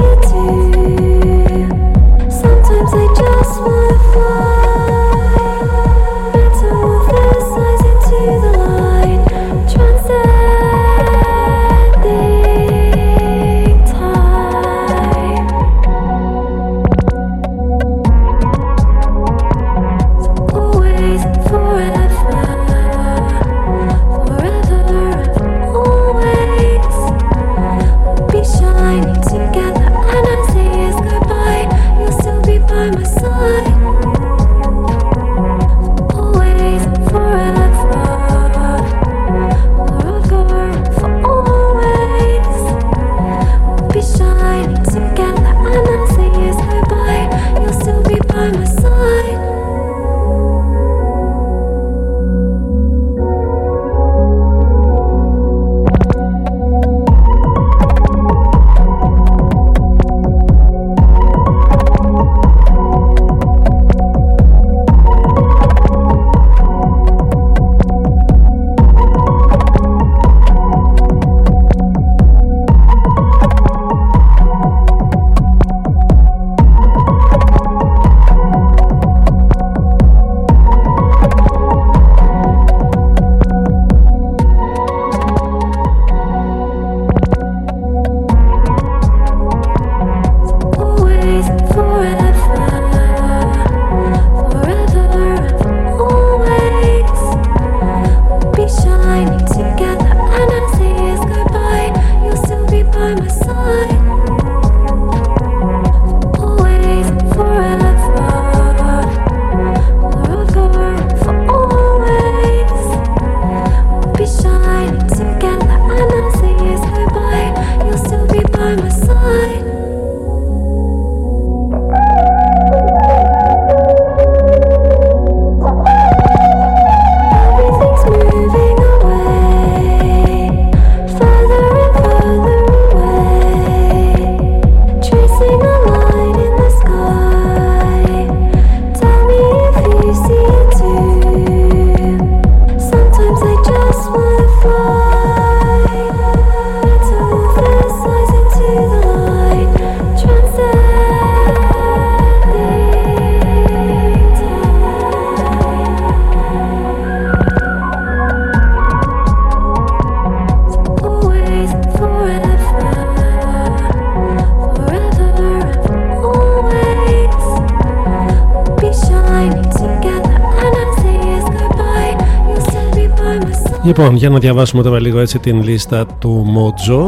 Για να διαβάσουμε τώρα λίγο έτσι την λίστα του Mojo.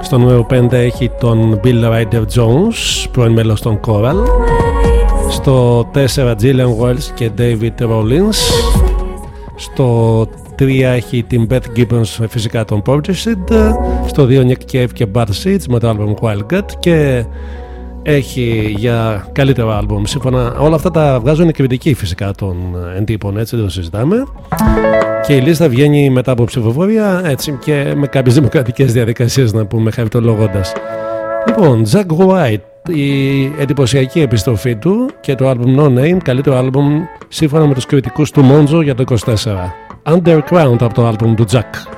Στο νούμερο 5 έχει τον Bill Ryder Jones, πρώην μέλος των Coral. Στο 4 Gillian Wells και David Rollins. Στο 3 έχει την Beth Gibbons φυσικά τον Portishead. Στο 2 Nick Cave και Bad Seeds με το album Wild Gut. Και έχει για καλύτερο άλμπουμ. Σύμφωνα, όλα αυτά τα βγάζουν οι κριτικοί φυσικά των εντύπων, έτσι δεν το συζητάμε. Και η λίστα βγαίνει μετά από ψηφοφορία, έτσι και με κάποιες δημοκρατικές διαδικασίες να πούμε, χαριτολογώντα. Λοιπόν, Jack White, η εντυπωσιακή επιστροφή του και το album No Name, καλύτερο album σύμφωνα με τους κριτικούς του Monzo για το 24. Underground από το album του Jack.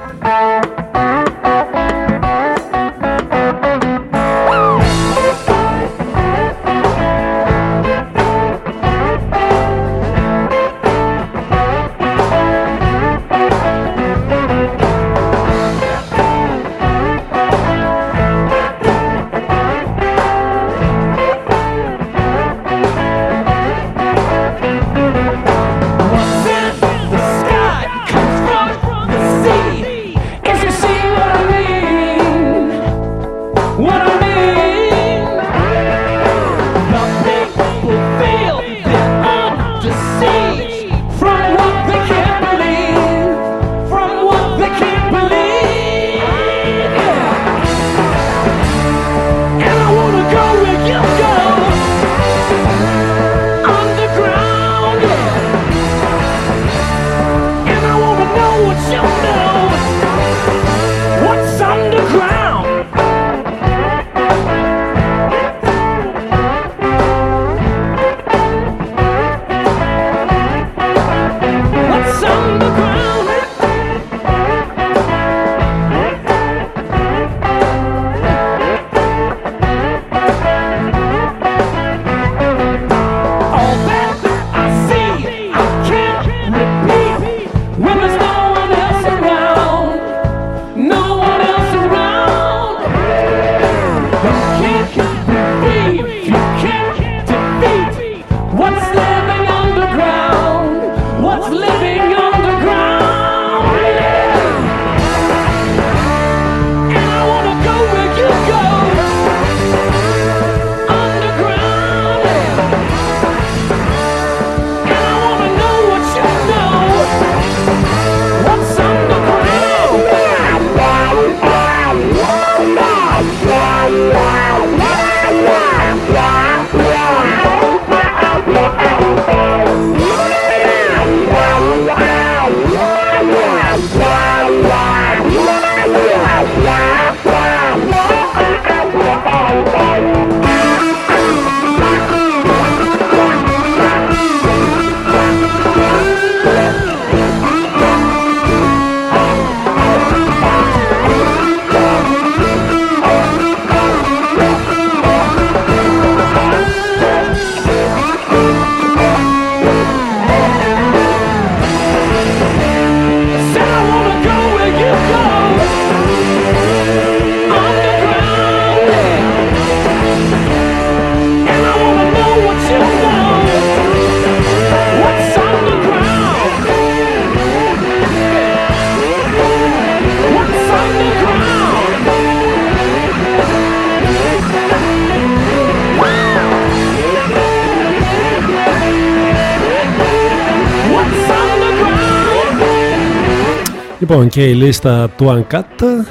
Λοιπόν και η λίστα του Uncut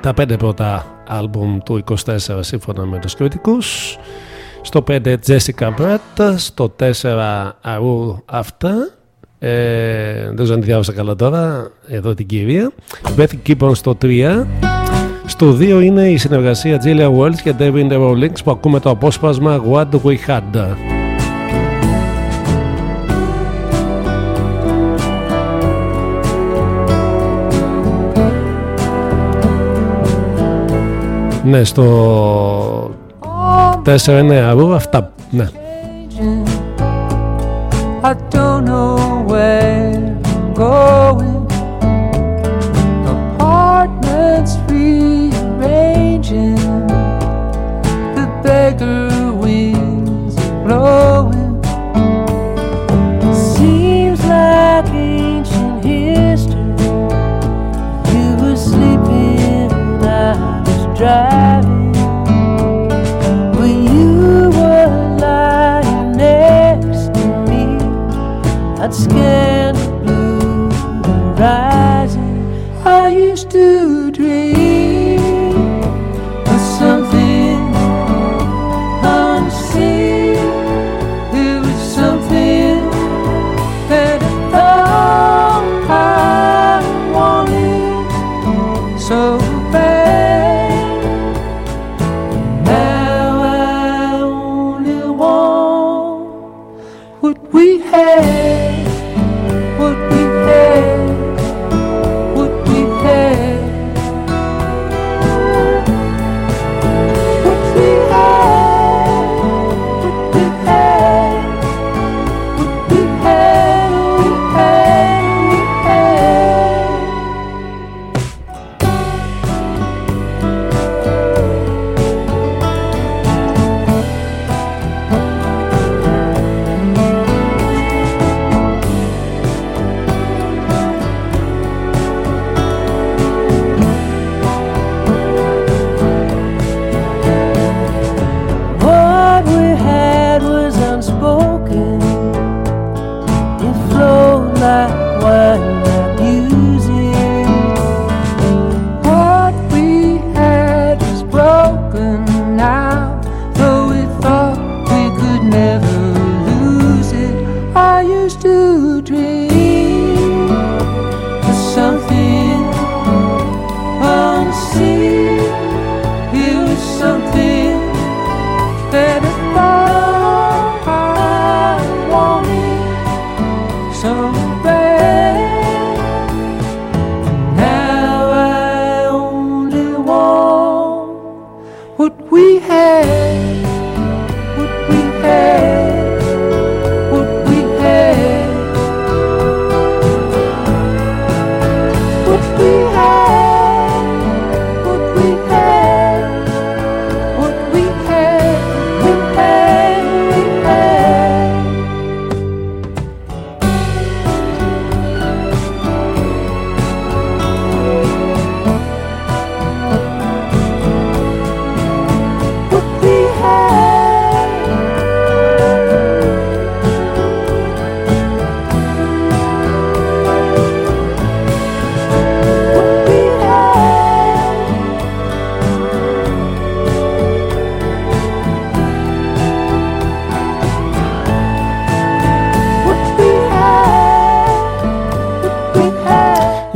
τα πέντε πρώτα άλμπουμ του 24 σύμφωνα με τους κριτικούς. Στο 5 Jessica Brett στο 4 Arul Αυτά ε, δεν ξέρω αν τη διάβασα καλά τώρα εδώ την κυρία. Beth Gibbon στο 3 στο 2 είναι η συνεργασία Jillian Wells και David Rawlings που ακούμε το απόσπασμα What We Had Ναι, στο 4 είναι αρού, αυτά. Ναι. driving.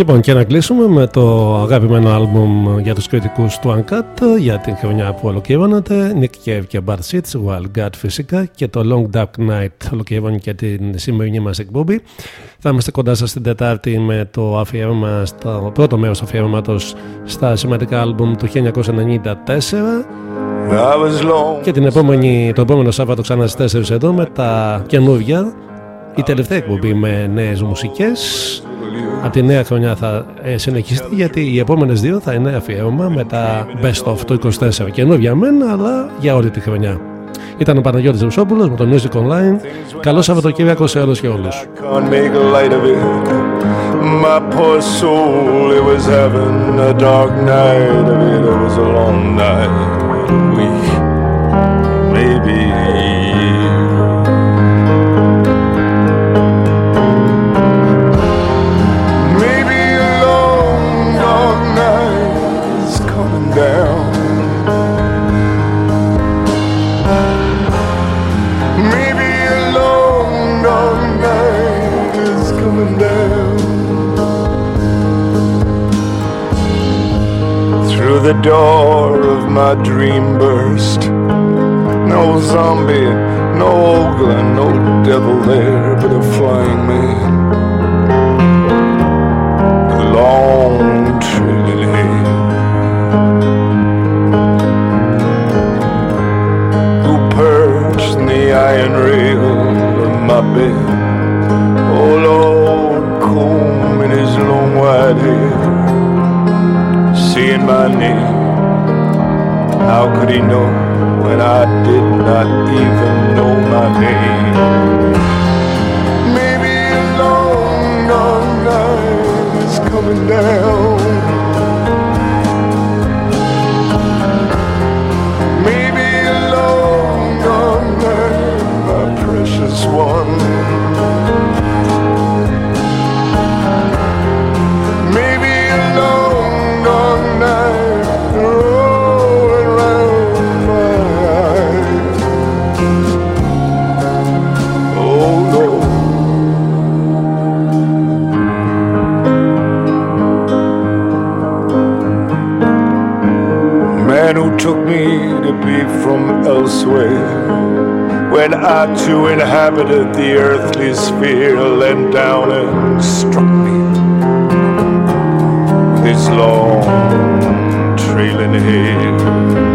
Λοιπόν, και να κλείσουμε με το αγαπημένο άλμπουμ για τους κριτικούς του Uncut για την χρονιά που ολοκληρώνεται. Nick Cave και Bart Seeds, Wild God φυσικά και το Long Dark Night ολοκληρώνει και την σημερινή μας εκπομπή. Θα είμαστε κοντά σας την Τετάρτη με το αφιέρωμα, στο πρώτο μέρος του αφιέρωματος στα σημαντικά άλμπουμ του 1994. I was long. Και την επόμενη, το επόμενο Σάββατο ξανά στις 4 εδώ με τα καινούργια. Η τελευταία εκπομπή με νέες μουσικές. Από τη νέα χρονιά θα ε, συνεχιστεί γιατί οι επόμενες δύο θα είναι αφιέρωμα με τα Best of το 24. Καινούργια μένα αλλά για όλη τη χρονιά. Ήταν ο Παναγιώτης Ρουσόπουλος με το Music Online. Καλό Σαββατοκύριακο σε όλους και όλους. Can't make a light of it. My poor soul, it was having a dark night of it. It was a long night, a door of my dream burst. No zombie, no ogre, no devil there, but a flying man. With long hair. who perched in the iron rail of my bed. Oh Lord, comb in his long white hair, seeing my name. How could he know when I did not even know my name? Maybe a long, long night is coming down. Maybe a long, long night, my precious one. From elsewhere when I too inhabited the earthly sphere, leant down and struck me with his long trailing hair.